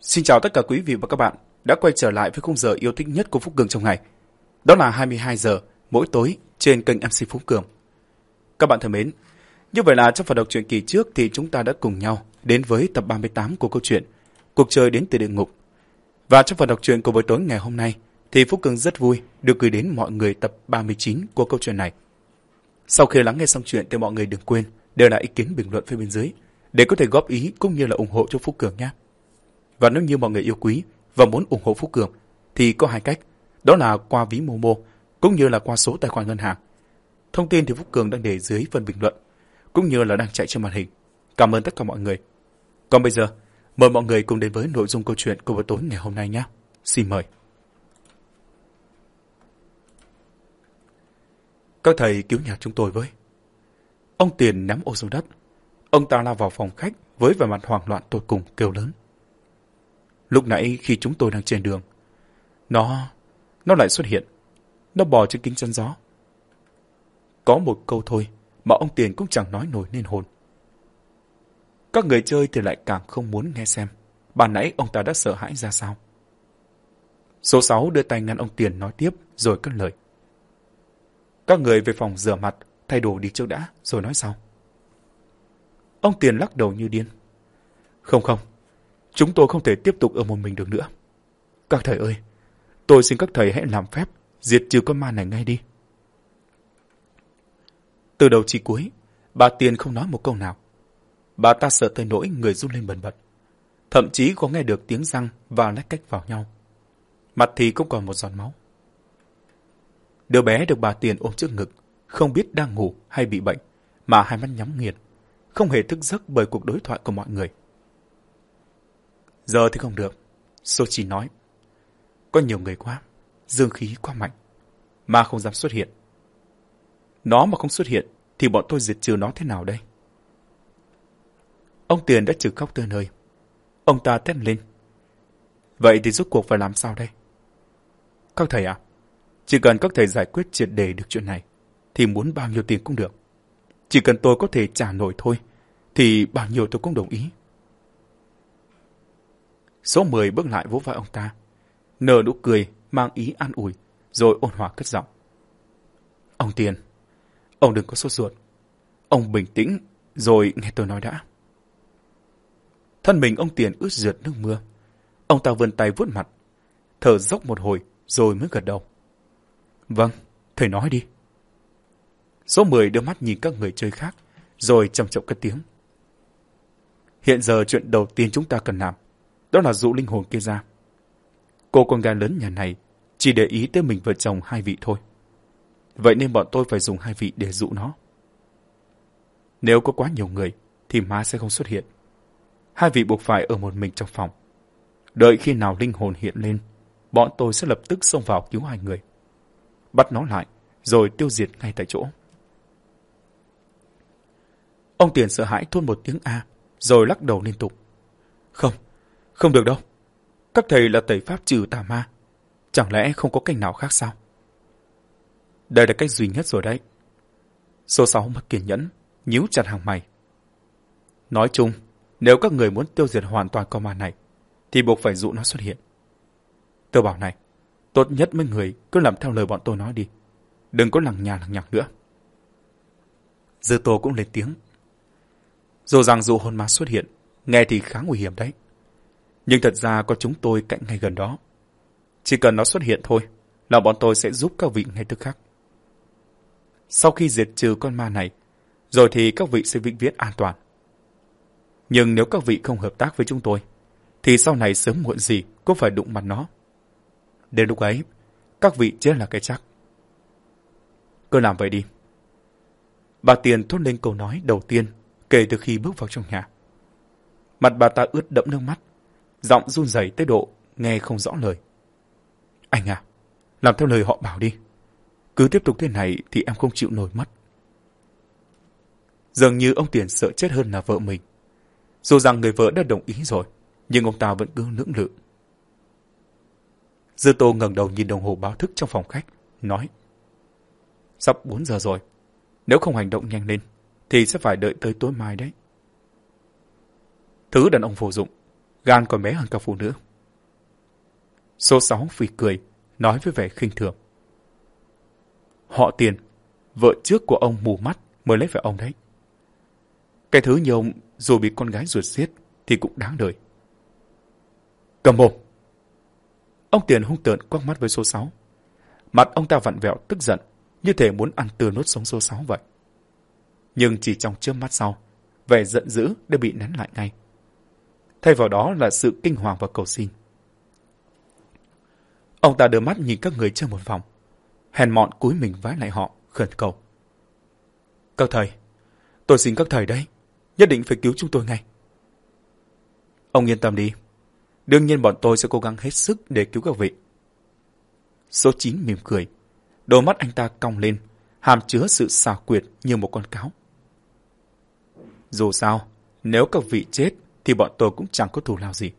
Xin chào tất cả quý vị và các bạn đã quay trở lại với khung giờ yêu thích nhất của Phúc Cường trong ngày. Đó là 22 giờ mỗi tối trên kênh MC Phúc Cường. Các bạn thân mến, như vậy là trong phần đọc truyện kỳ trước thì chúng ta đã cùng nhau đến với tập 38 của câu chuyện Cuộc chơi đến từ địa ngục. Và trong phần đọc truyện của buổi tối ngày hôm nay thì Phúc Cường rất vui được gửi đến mọi người tập 39 của câu chuyện này. Sau khi lắng nghe xong chuyện thì mọi người đừng quên để lại ý kiến bình luận phía bên dưới để có thể góp ý cũng như là ủng hộ cho Phúc Cường nhé. Và nếu như mọi người yêu quý và muốn ủng hộ phú Cường thì có hai cách, đó là qua ví Momo cũng như là qua số tài khoản ngân hàng. Thông tin thì Phúc Cường đang để dưới phần bình luận cũng như là đang chạy trên màn hình. Cảm ơn tất cả mọi người. Còn bây giờ, mời mọi người cùng đến với nội dung câu chuyện của buổi tối ngày hôm nay nhé. Xin mời. Các thầy cứu nhà chúng tôi với. Ông Tiền nắm ô xuống đất. Ông ta lao vào phòng khách với vẻ mặt hoảng loạn tột cùng kêu lớn. Lúc nãy khi chúng tôi đang trên đường, nó... nó lại xuất hiện. Nó bò trên kính chắn gió. Có một câu thôi mà ông Tiền cũng chẳng nói nổi nên hồn. Các người chơi thì lại càng không muốn nghe xem. Bà nãy ông ta đã sợ hãi ra sao. Số 6 đưa tay ngăn ông Tiền nói tiếp rồi cất lời. Các người về phòng rửa mặt, thay đồ đi trước đã, rồi nói sau. Ông Tiền lắc đầu như điên. Không không, chúng tôi không thể tiếp tục ở một mình được nữa. Các thầy ơi, tôi xin các thầy hãy làm phép, diệt trừ con ma này ngay đi. Từ đầu chí cuối, bà Tiền không nói một câu nào. Bà ta sợ tới nỗi người run lên bần bật. Thậm chí có nghe được tiếng răng và lách cách vào nhau. Mặt thì cũng còn một giọt máu. Đứa bé được bà Tiền ôm trước ngực, không biết đang ngủ hay bị bệnh, mà hai mắt nhắm nghiền, không hề thức giấc bởi cuộc đối thoại của mọi người. Giờ thì không được, Sochi nói. Có nhiều người quá, dương khí quá mạnh, mà không dám xuất hiện. Nó mà không xuất hiện, thì bọn tôi diệt trừ nó thế nào đây? Ông Tiền đã trừ khóc tới nơi. Ông ta thét lên. Vậy thì rốt cuộc phải làm sao đây? Các thầy à, chỉ cần các thầy giải quyết triệt đề được chuyện này, thì muốn bao nhiêu tiền cũng được. Chỉ cần tôi có thể trả nổi thôi, thì bao nhiêu tôi cũng đồng ý. Số 10 bước lại vỗ vai ông ta, nở nụ cười, mang ý an ủi, rồi ôn hòa cất giọng. Ông Tiền, ông đừng có sốt ruột. Ông bình tĩnh, rồi nghe tôi nói đã. Thân mình ông Tiền ướt rượt nước mưa. Ông ta vươn tay vuốt mặt, thở dốc một hồi, rồi mới gật đầu. Vâng, thầy nói đi. Số 10 đưa mắt nhìn các người chơi khác, rồi trầm trọng cất tiếng. Hiện giờ chuyện đầu tiên chúng ta cần làm, đó là dụ linh hồn kia ra. Cô con gái lớn nhà này chỉ để ý tới mình vợ chồng hai vị thôi. Vậy nên bọn tôi phải dùng hai vị để dụ nó. Nếu có quá nhiều người, thì má sẽ không xuất hiện. Hai vị buộc phải ở một mình trong phòng. Đợi khi nào linh hồn hiện lên, bọn tôi sẽ lập tức xông vào cứu hai người. Bắt nó lại, rồi tiêu diệt ngay tại chỗ. Ông Tiền sợ hãi thốt một tiếng A, rồi lắc đầu liên tục. Không, không được đâu. Các thầy là tẩy pháp trừ tà ma. Chẳng lẽ không có cách nào khác sao? Đây là cách duy nhất rồi đấy. Số 6 mất kiên nhẫn, nhíu chặt hàng mày. Nói chung, nếu các người muốn tiêu diệt hoàn toàn con ma này, thì buộc phải dụ nó xuất hiện. Tôi bảo này, tốt nhất mấy người cứ làm theo lời bọn tôi nói đi. Đừng có lằng nhà lằng nhằng nữa. Dư Tô cũng lên tiếng. Dù rằng dụ hồn ma xuất hiện, nghe thì khá nguy hiểm đấy. Nhưng thật ra có chúng tôi cạnh ngay gần đó. Chỉ cần nó xuất hiện thôi, là bọn tôi sẽ giúp các vị ngay tức khắc. Sau khi diệt trừ con ma này, rồi thì các vị sẽ vĩnh viễn an toàn. Nhưng nếu các vị không hợp tác với chúng tôi, thì sau này sớm muộn gì cũng phải đụng mặt nó. Đến lúc ấy, các vị chết là cái chắc. Cứ làm vậy đi. Bà Tiền thốt lên câu nói đầu tiên kể từ khi bước vào trong nhà. Mặt bà ta ướt đẫm nước mắt, giọng run rẩy tới độ nghe không rõ lời. Anh à, làm theo lời họ bảo đi. Cứ tiếp tục thế này thì em không chịu nổi mất. Dường như ông Tiền sợ chết hơn là vợ mình. Dù rằng người vợ đã đồng ý rồi, nhưng ông ta vẫn cứ lưỡng lự. Dư Tô ngẩng đầu nhìn đồng hồ báo thức trong phòng khách, nói. Sắp 4 giờ rồi, nếu không hành động nhanh lên, thì sẽ phải đợi tới tối mai đấy. Thứ đàn ông vô dụng, gan còn bé hơn cả phụ nữ. Số 6 phì cười, nói với vẻ khinh thường. Họ tiền, vợ trước của ông mù mắt mới lấy phải ông đấy. Cái thứ như ông dù bị con gái ruột giết thì cũng đáng đời. Cầm mồm! Ông Tiền hung tợn quắc mắt với số 6. Mặt ông ta vặn vẹo tức giận, như thể muốn ăn tươi nốt sống số 6 vậy. Nhưng chỉ trong chớp mắt sau, vẻ giận dữ đã bị nén lại ngay. Thay vào đó là sự kinh hoàng và cầu xin. Ông ta đưa mắt nhìn các người chơi một vòng, hèn mọn cúi mình vái lại họ, khẩn cầu. Các thầy, tôi xin các thầy đấy, nhất định phải cứu chúng tôi ngay. Ông yên tâm đi, đương nhiên bọn tôi sẽ cố gắng hết sức để cứu các vị. Số 9 mỉm cười, đôi mắt anh ta cong lên, hàm chứa sự xào quyệt như một con cáo. Dù sao, nếu các vị chết thì bọn tôi cũng chẳng có thù lao gì.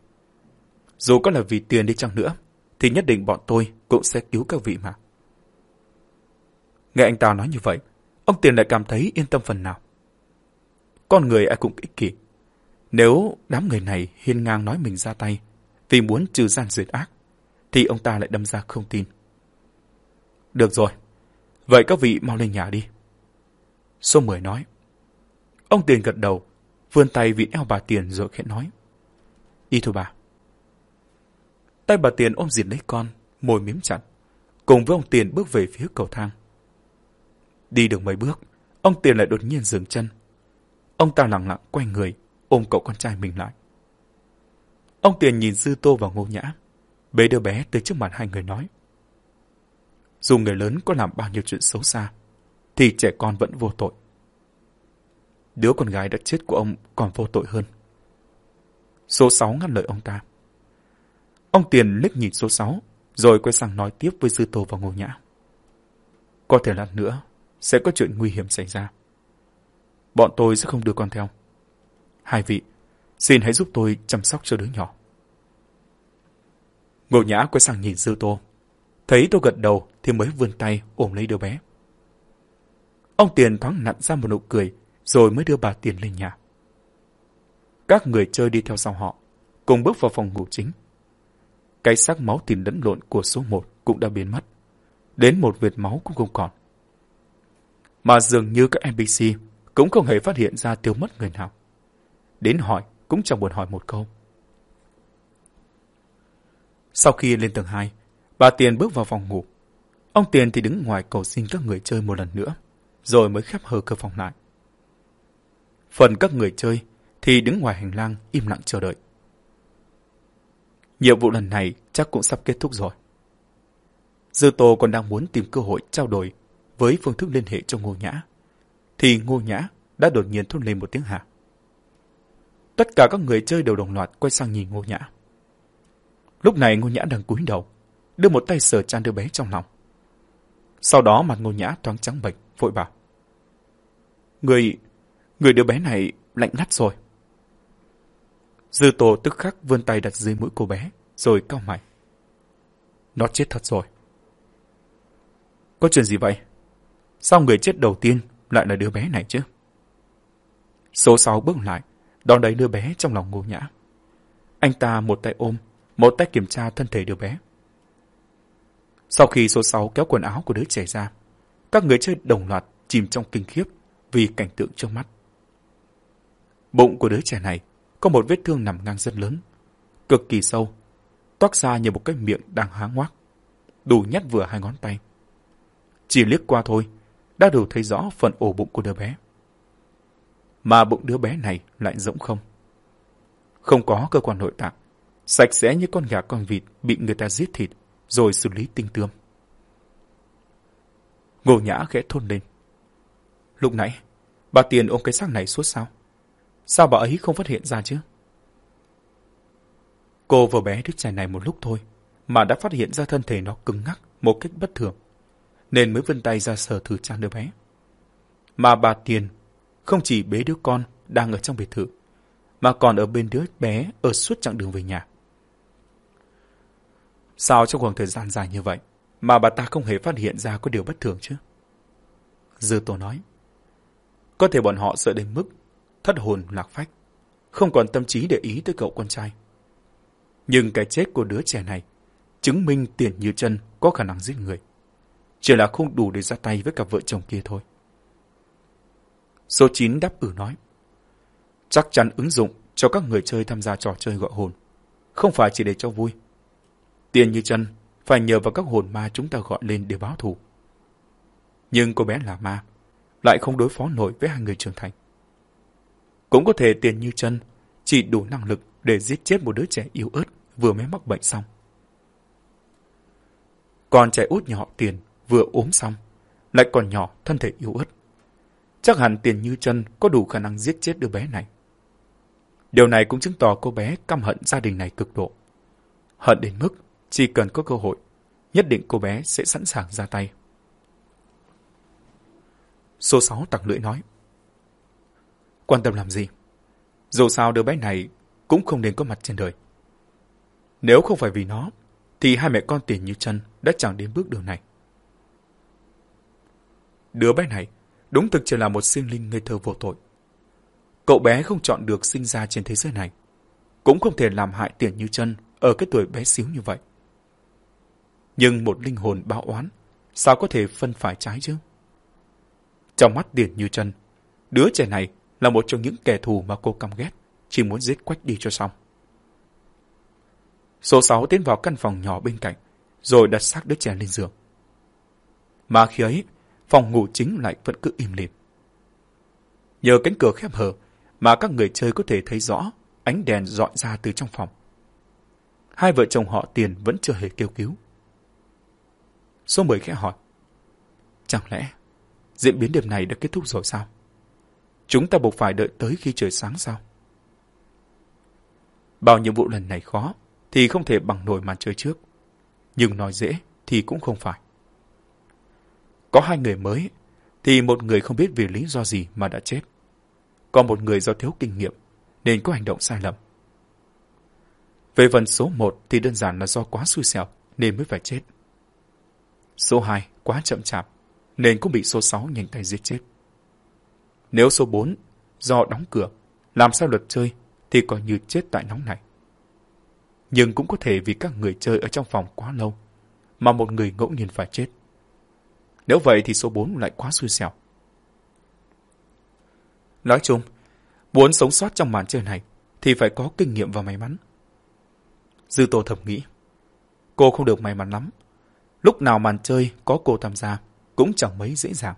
Dù có là vì tiền đi chăng nữa, thì nhất định bọn tôi cũng sẽ cứu các vị mà. Nghe anh ta nói như vậy, ông Tiền lại cảm thấy yên tâm phần nào. Con người ai cũng ích kỷ. Nếu đám người này hiên ngang nói mình ra tay vì muốn trừ gian diệt ác, thì ông ta lại đâm ra không tin. Được rồi, vậy các vị mau lên nhà đi. Số 10 nói. Ông Tiền gật đầu, vươn tay vịn eo bà Tiền rồi khẽ nói. Đi thôi bà. Tay bà Tiền ôm dịt lấy con, môi miếm chặt, cùng với ông Tiền bước về phía cầu thang. Đi được mấy bước, ông Tiền lại đột nhiên dừng chân. Ông ta lặng lặng quay người, ôm cậu con trai mình lại. Ông Tiền nhìn Dư Tô và Ngô Nhã, bế đứa bé tới trước mặt hai người nói. Dù người lớn có làm bao nhiêu chuyện xấu xa, thì trẻ con vẫn vô tội. Đứa con gái đã chết của ông còn vô tội hơn. Số 6 ngắt lời ông ta. Ông Tiền liếc nhìn số 6, rồi quay sang nói tiếp với Dư Tô và Ngô Nhã. Có thể lát nữa, sẽ có chuyện nguy hiểm xảy ra. Bọn tôi sẽ không đưa con theo. Hai vị, xin hãy giúp tôi chăm sóc cho đứa nhỏ. Ngô Nhã quay sang nhìn Dư Tô. Thấy tôi gật đầu thì mới vươn tay ôm lấy đứa bé. Ông Tiền thoáng nặn ra một nụ cười rồi mới đưa bà Tiền lên nhà. Các người chơi đi theo sau họ, cùng bước vào phòng ngủ chính. Cái xác máu tiền lẫn lộn của số một cũng đã biến mất. Đến một vệt máu cũng không còn. Mà dường như các NPC cũng không hề phát hiện ra tiêu mất người nào. Đến hỏi cũng chẳng buồn hỏi một câu. Sau khi lên tầng 2, bà Tiền bước vào phòng ngủ. Ông Tiền thì đứng ngoài cầu xin các người chơi một lần nữa, rồi mới khép hờ cửa phòng lại. Phần các người chơi thì đứng ngoài hành lang im lặng chờ đợi. Nhiệm vụ lần này chắc cũng sắp kết thúc rồi. Dư Tô còn đang muốn tìm cơ hội trao đổi với phương thức liên hệ cho Ngô Nhã. Thì Ngô Nhã đã đột nhiên thốt lên một tiếng hạ. Tất cả các người chơi đều đồng loạt quay sang nhìn Ngô Nhã. Lúc này Ngô Nhã đang cúi đầu, đưa một tay sờ chan đứa bé trong lòng. Sau đó mặt Ngô Nhã thoáng trắng bệch, vội bảo. Người, người đứa bé này lạnh ngắt rồi. Dư Tô tức khắc vươn tay đặt dưới mũi cô bé, rồi cao mày. Nó chết thật rồi. Có chuyện gì vậy? Sao người chết đầu tiên lại là đứa bé này chứ? Số 6 bước lại, đón lấy đứa bé trong lòng ngô nhã. Anh ta một tay ôm, một tay kiểm tra thân thể đứa bé. Sau khi số 6 kéo quần áo của đứa trẻ ra, các người chơi đồng loạt chìm trong kinh khiếp vì cảnh tượng trước mắt. Bụng của đứa trẻ này có một vết thương nằm ngang rất lớn, cực kỳ sâu, toát ra như một cái miệng đang há ngoác, đủ nhét vừa hai ngón tay. Chỉ liếc qua thôi, đã đủ thấy rõ phần ổ bụng của đứa bé. Mà bụng đứa bé này lại rỗng không. Không có cơ quan nội tạng, sạch sẽ như con gà con vịt bị người ta giết thịt rồi xử lý tinh tươm. Ngô Nhã khẽ thôn lên. Lúc nãy, bà Tiền ôm cái xác này suốt sao? Sao bà ấy không phát hiện ra chứ? Cô vừa bé đứa trẻ này một lúc thôi, mà đã phát hiện ra thân thể nó cứng ngắc một cách bất thường nên mới vươn tay ra sờ thử chán đứa bé. Mà bà Tiền không chỉ bế đứa con đang ở trong biệt thự, mà còn ở bên đứa bé ở suốt chặng đường về nhà. Sao trong khoảng thời gian dài như vậy mà bà ta không hề phát hiện ra có điều bất thường chứ? Dư Tô nói. Có thể bọn họ sợ đến mức thất hồn lạc phách, không còn tâm trí để ý tới cậu con trai, Nhưng cái chết của đứa trẻ này chứng minh tiền như chân có khả năng giết người. Chỉ là không đủ để ra tay với cặp vợ chồng kia thôi. Số 9 đáp ử nói. Chắc chắn ứng dụng cho các người chơi tham gia trò chơi gọi hồn. Không phải chỉ để cho vui. Tiền như chân phải nhờ vào các hồn ma chúng ta gọi lên để báo thù. Nhưng cô bé là ma, lại không đối phó nổi với hai người trưởng thành. Cũng có thể tiền như chân chỉ đủ năng lực để giết chết một đứa trẻ yếu ớt vừa mới mắc bệnh xong. Còn trẻ út nhà họ tiền vừa ốm xong, lại còn nhỏ, thân thể yếu ớt. Chắc hẳn tiền như chân có đủ khả năng giết chết đứa bé này. Điều này cũng chứng tỏ cô bé căm hận gia đình này cực độ. Hận đến mức chỉ cần có cơ hội, nhất định cô bé sẽ sẵn sàng ra tay. Số 6 tặc lưỡi nói. Quan tâm làm gì? Dù sao đứa bé này cũng không nên có mặt trên đời. Nếu không phải vì nó, thì hai mẹ con tiền như chân đã chẳng đến bước đường này. Đứa bé này đúng thực chỉ là một sinh linh ngây thơ vô tội. Cậu bé không chọn được sinh ra trên thế giới này, cũng không thể làm hại tiền như chân ở cái tuổi bé xíu như vậy. Nhưng một linh hồn báo oán, sao có thể phân phải trái chứ? Trong mắt tiền như chân, đứa trẻ này là một trong những kẻ thù mà cô căm ghét, chỉ muốn giết quách đi cho xong. Số 6 tiến vào căn phòng nhỏ bên cạnh, rồi đặt xác đứa trẻ lên giường. Mà khi ấy, phòng ngủ chính lại vẫn cứ im lìm. Nhờ cánh cửa khép hờ mà các người chơi có thể thấy rõ ánh đèn dọi ra từ trong phòng. Hai vợ chồng họ tiền vẫn chưa hề kêu cứu. Số 10 khẽ hỏi. Chẳng lẽ diễn biến đêm này đã kết thúc rồi sao? Chúng ta buộc phải đợi tới khi trời sáng sao? Bao nhiệm vụ lần này khó, thì không thể bằng nổi màn chơi trước. Nhưng nói dễ thì cũng không phải. Có hai người mới, thì một người không biết vì lý do gì mà đã chết. Còn một người do thiếu kinh nghiệm, nên có hành động sai lầm. Về phần số một thì đơn giản là do quá xui xẻo nên mới phải chết. Số hai quá chậm chạp nên cũng bị số sáu nhanh tay giết chết. Nếu số bốn do đóng cửa làm sao luật chơi thì coi như chết tại nóng này nhưng cũng có thể vì các người chơi ở trong phòng quá lâu, mà một người ngẫu nhiên phải chết. Nếu vậy thì số 4 lại quá xui xẻo. Nói chung, muốn sống sót trong màn chơi này thì phải có kinh nghiệm và may mắn. Dư Tô thầm nghĩ, cô không được may mắn lắm. Lúc nào màn chơi có cô tham gia cũng chẳng mấy dễ dàng.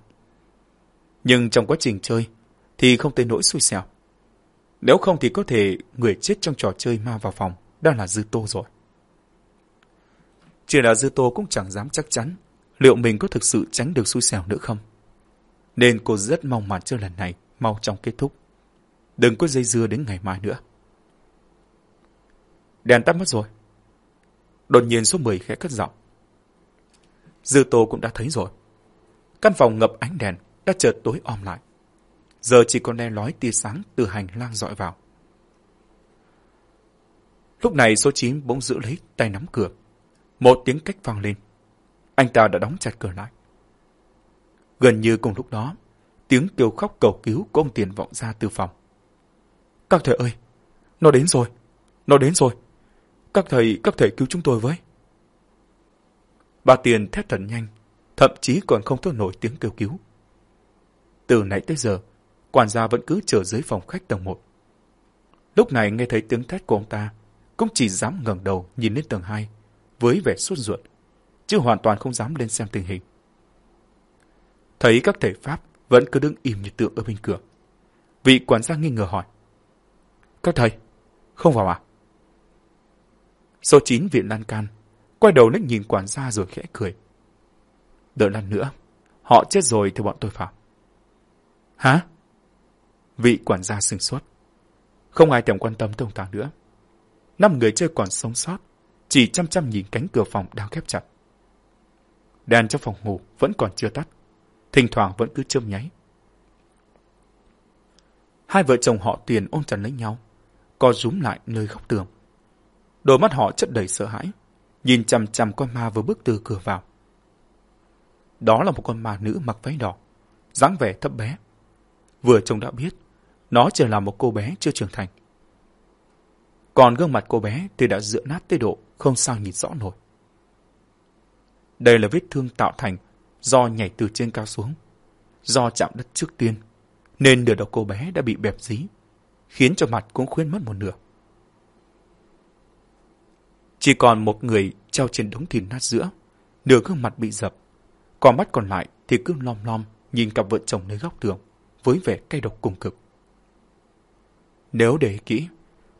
Nhưng trong quá trình chơi, thì không tới nỗi xui xẻo. Nếu không thì có thể người chết trong trò chơi ma vào phòng đang là Dư Tô rồi. Chỉ là Dư Tô cũng chẳng dám chắc chắn liệu mình có thực sự tránh được xui xẻo nữa không. Nên cô rất mong màn chơi lần này, mau chóng kết thúc. Đừng có dây dưa đến ngày mai nữa. Đèn tắt mất rồi. Đột nhiên số 10 khẽ cất giọng. Dư Tô cũng đã thấy rồi. Căn phòng ngập ánh đèn đã chợt tối om lại. Giờ chỉ còn le lói tia sáng từ hành lang dọi vào. Lúc này số 9 bỗng giữ lấy tay nắm cửa. Một tiếng cách vang lên. Anh ta đã đóng chặt cửa lại. Gần như cùng lúc đó, tiếng kêu khóc cầu cứu của ông Tiền vọng ra từ phòng. Các thầy ơi, nó đến rồi, nó đến rồi. Các thầy, các thầy cứu chúng tôi với. Bà Tiền thét thật nhanh, thậm chí còn không thốt nổi tiếng kêu cứu. Từ nãy tới giờ, quản gia vẫn cứ chờ dưới phòng khách tầng 1. Lúc này nghe thấy tiếng thét của ông ta, cũng chỉ dám ngẩng đầu nhìn lên tầng 2 với vẻ sốt ruột, chứ hoàn toàn không dám lên xem tình hình. Thấy các thầy Pháp vẫn cứ đứng im như tượng ở bên cửa. Vị quản gia nghi ngờ hỏi. Các thầy, không vào à? Số 9 viện lan can, quay đầu nếch nhìn quản gia rồi khẽ cười. Đợi lần nữa, họ chết rồi thì bọn tôi vào. Hả? Vị quản gia sừng sốt. Không ai thèm quan tâm tới ông ta nữa năm người chơi còn sống sót, chỉ chăm chăm nhìn cánh cửa phòng đang khép chặt. Đèn trong phòng ngủ vẫn còn chưa tắt, thỉnh thoảng vẫn cứ châm nháy. Hai vợ chồng họ tiền ôm chặt lấy nhau, co rúm lại nơi góc tường. Đôi mắt họ chất đầy sợ hãi, nhìn chằm chằm con ma vừa bước từ cửa vào. Đó là một con ma nữ mặc váy đỏ, dáng vẻ thấp bé. Vừa trông đã biết, nó chỉ là một cô bé chưa trưởng thành. Còn gương mặt cô bé thì đã dựa nát tới độ không sao nhìn rõ nổi. Đây là vết thương tạo thành do nhảy từ trên cao xuống. Do chạm đất trước tiên, nên nửa đầu cô bé đã bị bẹp dí, khiến cho mặt cũng khuyên mất một nửa. Chỉ còn một người treo trên đống thịt nát giữa, nửa gương mặt bị dập, còn mắt còn lại thì cứ lom lom nhìn cặp vợ chồng nơi góc tường, với vẻ cay độc cùng cực. Nếu để kỹ,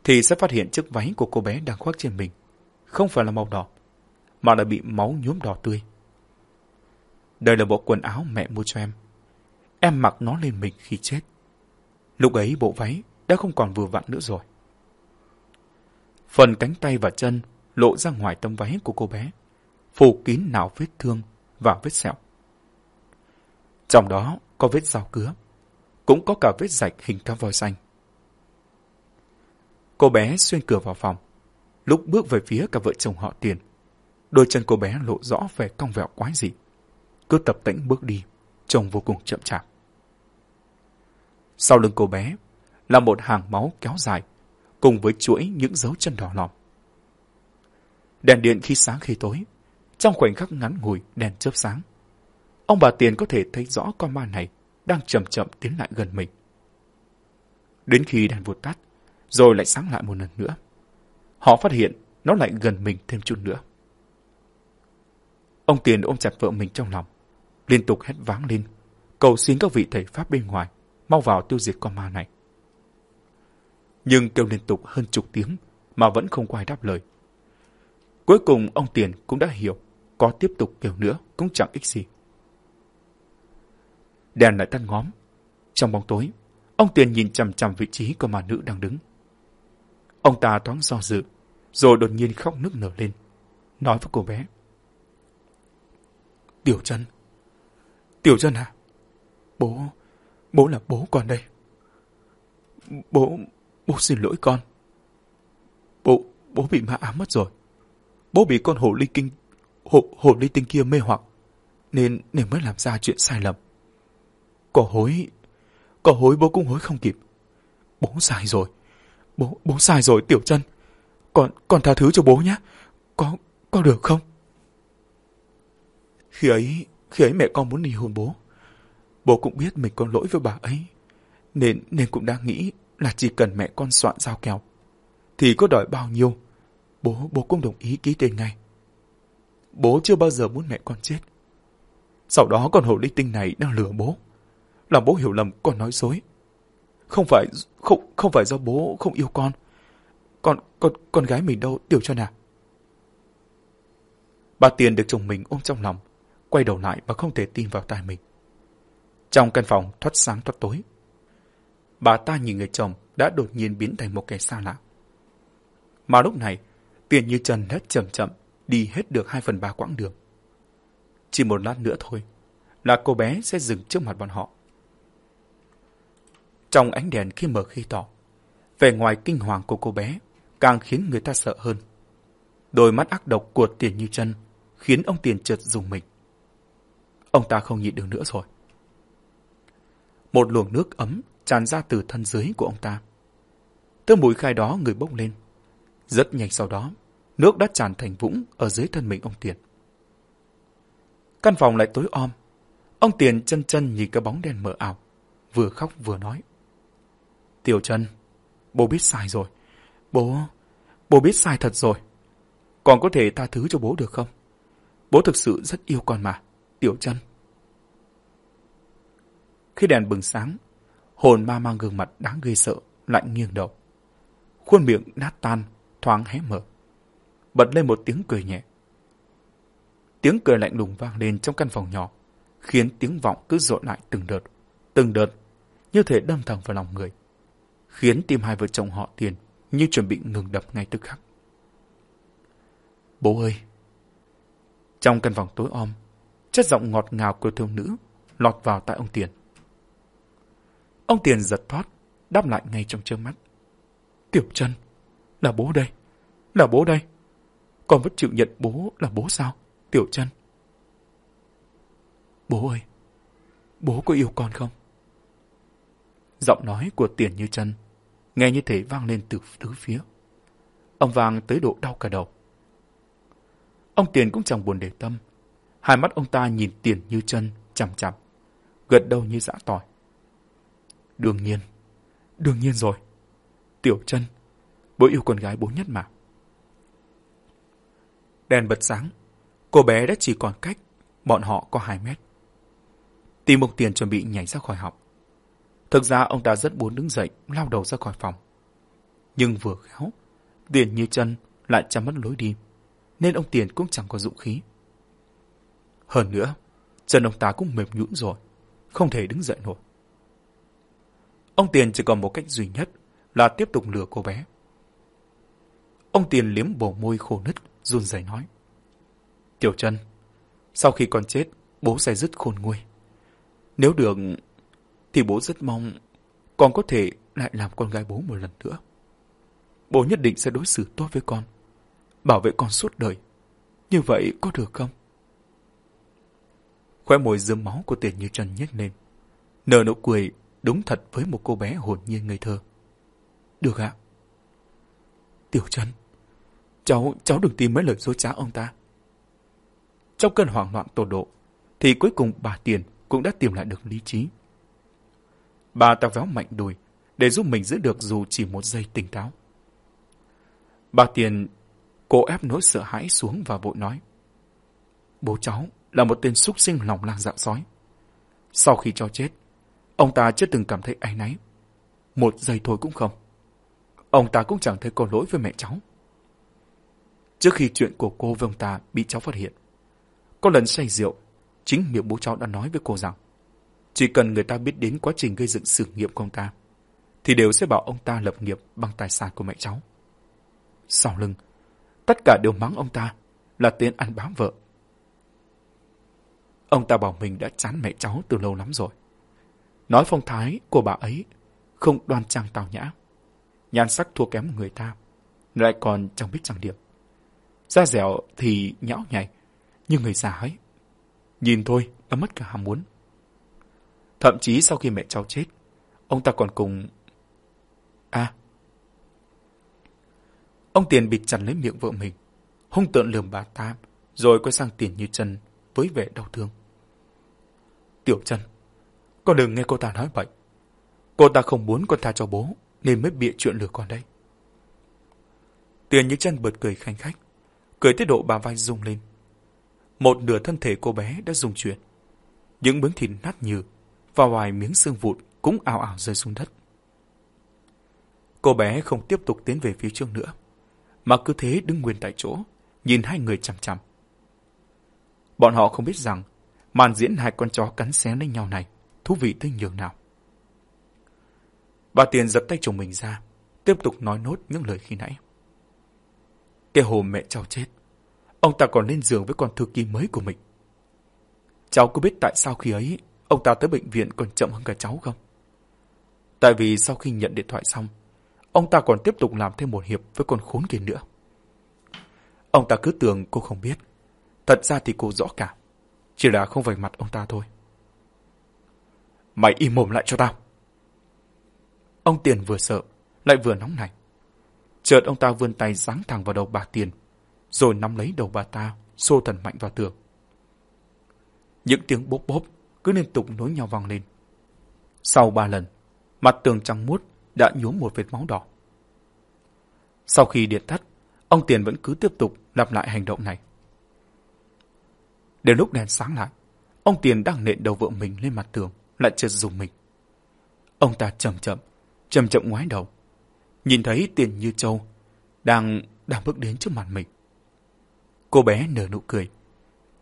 thì sẽ phát hiện chiếc váy của cô bé đang khoác trên mình, không phải là màu đỏ, mà là bị máu nhuốm đỏ tươi. Đây là bộ quần áo mẹ mua cho em. Em mặc nó lên mình khi chết. Lúc ấy bộ váy đã không còn vừa vặn nữa rồi. Phần cánh tay và chân lộ ra ngoài tấm váy của cô bé, phủ kín nào vết thương và vết sẹo. Trong đó có vết dao cứa, cũng có cả vết rạch hình cá voi xanh. Cô bé xuyên cửa vào phòng, lúc bước về phía cả vợ chồng họ tiền. Đôi chân cô bé lộ rõ vẻ cong vẹo quái dị. Cứ tập tĩnh bước đi, trông vô cùng chậm chạp. Sau lưng cô bé là một hàng máu kéo dài, cùng với chuỗi những dấu chân đỏ lòm. Đèn điện khi sáng khi tối, trong khoảnh khắc ngắn ngủi đèn chớp sáng. Ông bà Tiền có thể thấy rõ con ma này đang chậm chậm tiến lại gần mình. Đến khi đèn vụt tắt, rồi lại sáng lại một lần nữa. Họ phát hiện nó lại gần mình thêm chút nữa. Ông Tiền ôm chặt vợ mình trong lòng, liên tục hét váng lên, cầu xin các vị thầy Pháp bên ngoài mau vào tiêu diệt con ma này. Nhưng kêu liên tục hơn chục tiếng mà vẫn không có ai đáp lời. Cuối cùng ông Tiền cũng đã hiểu, có tiếp tục kêu nữa cũng chẳng ích gì. Đèn lại tắt ngóm. Trong bóng tối, ông Tiền nhìn chằm chằm vị trí của mà nữ đang đứng. Ông ta thoáng do dự, rồi đột nhiên khóc nức nở lên, nói với cô bé. Tiểu chân, Tiểu chân à? Bố, bố là bố con đây. Bố, bố xin lỗi con. Bố, bố bị ma ám mất rồi. Bố bị con hồ ly kinh, hồ, hồ ly tinh kia mê hoặc, nên, nên mới làm ra chuyện sai lầm. Có hối, có hối bố cũng hối không kịp. Bố sai rồi. Bố, bố sai rồi Tiểu chân Con, con tha thứ cho bố nhé. Có, có được không? Khi ấy, khi ấy mẹ con muốn ly hôn bố. Bố cũng biết mình có lỗi với bà ấy. Nên, nên cũng đang nghĩ là chỉ cần mẹ con soạn giao kèo. Thì có đòi bao nhiêu, bố, bố cũng đồng ý ký tên ngay. Bố chưa bao giờ muốn mẹ con chết. Sau đó con hồ ly tinh này đang lừa bố là bố hiểu lầm con nói dối. Không phải không không phải do bố không yêu con. Con con con gái mình đâu, Tiểu cho nè. À? Bà Tiền được chồng mình ôm trong lòng, quay đầu lại và không thể tin vào tai mình. Trong căn phòng thoát sáng thoát tối, bà ta nhìn người chồng đã đột nhiên biến thành một kẻ xa lạ. Mà lúc này, Tiền như Trần đã chậm chậm đi hết được hai phần ba quãng đường. Chỉ một lát nữa thôi là cô bé sẽ dừng trước mặt bọn họ. Trong ánh đèn khi mở khi tỏ, vẻ ngoài kinh hoàng của cô bé càng khiến người ta sợ hơn. Đôi mắt ác độc của tiền như chân khiến ông tiền chợt dùng mình. Ông ta không nhịn được nữa rồi. Một luồng nước ấm tràn ra từ thân dưới của ông ta. Từ mũi khai đó người bốc lên. Rất nhanh sau đó, nước đã tràn thành vũng ở dưới thân mình ông Tiền. Căn phòng lại tối om. Ông Tiền chân chân nhìn cái bóng đèn mờ ảo, vừa khóc vừa nói. Tiểu Trân, bố biết sai rồi. Bố, bố biết sai thật rồi. Còn có thể tha thứ cho bố được không? Bố thực sự rất yêu con mà, Tiểu Trân. Khi đèn bừng sáng, hồn ma mang gương mặt đáng ghê sợ, lạnh nghiêng đầu. Khuôn miệng nát tan, thoáng hé mở. Bật lên một tiếng cười nhẹ. Tiếng cười lạnh lùng vang lên trong căn phòng nhỏ, khiến tiếng vọng cứ rộn lại từng đợt, từng đợt, như thể đâm thẳng vào lòng người khiến tim hai vợ chồng họ tiền như chuẩn bị ngừng đập ngay tức khắc. Bố ơi! Trong căn phòng tối om, chất giọng ngọt ngào của thiếu nữ lọt vào tại ông Tiền. Ông Tiền giật thoát, đáp lại ngay trong chớp mắt. Tiểu chân, là bố đây, là bố đây. Con vẫn chịu nhận bố là bố sao, Tiểu chân? Bố ơi, bố có yêu con không? Giọng nói của Tiền như chân nghe như thể vang lên từ tứ phía. Ông Vàng tới độ đau cả đầu. Ông Tiền cũng chẳng buồn để tâm. Hai mắt ông ta nhìn Tiền như chân, chằm chằm, gật đầu như dã tỏi. Đương nhiên, đương nhiên rồi. Tiểu chân, bố yêu con gái bố nhất mà. Đèn bật sáng, cô bé đã chỉ còn cách bọn họ có hai mét. Tìm ông Tiền chuẩn bị nhảy ra khỏi học. Thực ra ông ta rất muốn đứng dậy, lao đầu ra khỏi phòng. Nhưng vừa khéo, Tiền như chân lại chăm mất lối đi, nên ông Tiền cũng chẳng có dũng khí. Hơn nữa, chân ông ta cũng mềm nhũn rồi, không thể đứng dậy nổi. Ông Tiền chỉ còn một cách duy nhất là tiếp tục lừa cô bé. Ông Tiền liếm bổ môi khô nứt, run rẩy nói. Tiểu chân, sau khi con chết, bố sẽ dứt khôn nguôi. Nếu được, thì bố rất mong con có thể lại làm con gái bố một lần nữa. Bố nhất định sẽ đối xử tốt với con, bảo vệ con suốt đời. Như vậy có được không? Khóe môi dơm máu của tiền như trần nhếch lên. Nở nụ cười đúng thật với một cô bé hồn nhiên ngây thơ. Được ạ. Tiểu Trần, cháu, cháu đừng tìm mấy lời dối trá ông ta. Trong cơn hoảng loạn tột độ, thì cuối cùng bà Tiền cũng đã tìm lại được lý trí. Bà ta véo mạnh đùi để giúp mình giữ được dù chỉ một giây tỉnh táo. Bà Tiền cố ép nỗi sợ hãi xuống và vội nói. Bố cháu là một tên súc sinh lòng lang dạ sói. Sau khi cho chết, ông ta chưa từng cảm thấy áy náy. Một giây thôi cũng không. Ông ta cũng chẳng thấy có lỗi với mẹ cháu. Trước khi chuyện của cô với ông ta bị cháu phát hiện, có lần say rượu, chính miệng bố cháu đã nói với cô rằng chỉ cần người ta biết đến quá trình gây dựng sự nghiệp của ông ta, thì đều sẽ bảo ông ta lập nghiệp bằng tài sản của mẹ cháu. Sau lưng, tất cả đều mắng ông ta là tên ăn bám vợ. Ông ta bảo mình đã chán mẹ cháu từ lâu lắm rồi. Nói phong thái của bà ấy không đoan trang tào nhã. Nhan sắc thua kém người ta, lại còn chẳng biết chẳng điểm. Da dẻo thì nhão nhảy, như người già ấy. Nhìn thôi đã mất cả ham muốn. Thậm chí sau khi mẹ cháu chết, ông ta còn cùng... À, Ông Tiền bịt chặt lấy miệng vợ mình, hung tợn lườm bà ta, rồi quay sang Tiền như chân với vẻ đau thương. Tiểu chân, con đừng nghe cô ta nói vậy. Cô ta không muốn con tha cho bố, nên mới bịa chuyện lừa con đấy. Tiền như chân bật cười khanh khách, cười tới độ bà vai rung lên. Một nửa thân thể cô bé đã rung chuyển. Những miếng thịt nát nhừ và vài miếng xương vụn cũng ảo ảo rơi xuống đất. Cô bé không tiếp tục tiến về phía trước nữa mà cứ thế đứng nguyên tại chỗ, nhìn hai người chằm chằm. Bọn họ không biết rằng, màn diễn hai con chó cắn xé lấy nhau này, thú vị tới nhường nào. Bà Tiền giật tay chồng mình ra, tiếp tục nói nốt những lời khi nãy. Cái hồ mẹ cháu chết, ông ta còn lên giường với con thư ký mới của mình. Cháu có biết tại sao khi ấy ông ta tới bệnh viện còn chậm hơn cả cháu không? Tại vì sau khi nhận điện thoại xong, ông ta còn tiếp tục làm thêm một hiệp với con khốn kia nữa. Ông ta cứ tưởng cô không biết. Thật ra thì cô rõ cả. Chỉ là không vạch mặt ông ta thôi. Mày im mồm lại cho tao. Ông Tiền vừa sợ, lại vừa nóng này. Chợt ông ta vươn tay giáng thẳng vào đầu bà Tiền, rồi nắm lấy đầu bà ta, xô thần mạnh vào tường. Những tiếng bốp bốp cứ liên tục nối nhau vang lên. Sau ba lần, mặt tường trắng muốt đã nhuốm một vệt máu đỏ. Sau khi điện tắt, ông Tiền vẫn cứ tiếp tục lặp lại hành động này. Đến lúc đèn sáng lại, ông Tiền đang nện đầu vợ mình lên mặt tường, lại chợt dùng mình. Ông ta chậm chậm, chậm chậm ngoái đầu, nhìn thấy Tiền Như Châu đang đang bước đến trước mặt mình. Cô bé nở nụ cười,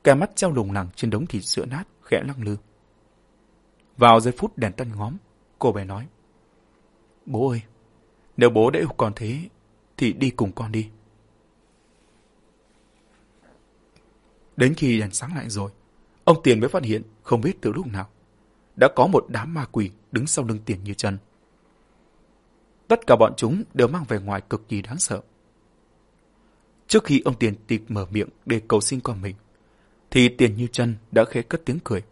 cái mắt treo lùng lẳng trên đống thịt sữa nát khẽ lắc lư. Vào giây phút đèn tân ngóm, cô bé nói. Bố ơi, nếu bố đã yêu con thế, thì đi cùng con đi. Đến khi đèn sáng lại rồi, ông Tiền mới phát hiện không biết từ lúc nào. Đã có một đám ma quỷ đứng sau lưng Tiền như chân. Tất cả bọn chúng đều mang về ngoài cực kỳ đáng sợ. Trước khi ông Tiền tịp mở miệng để cầu xin con mình, thì Tiền như chân đã khẽ cất tiếng cười.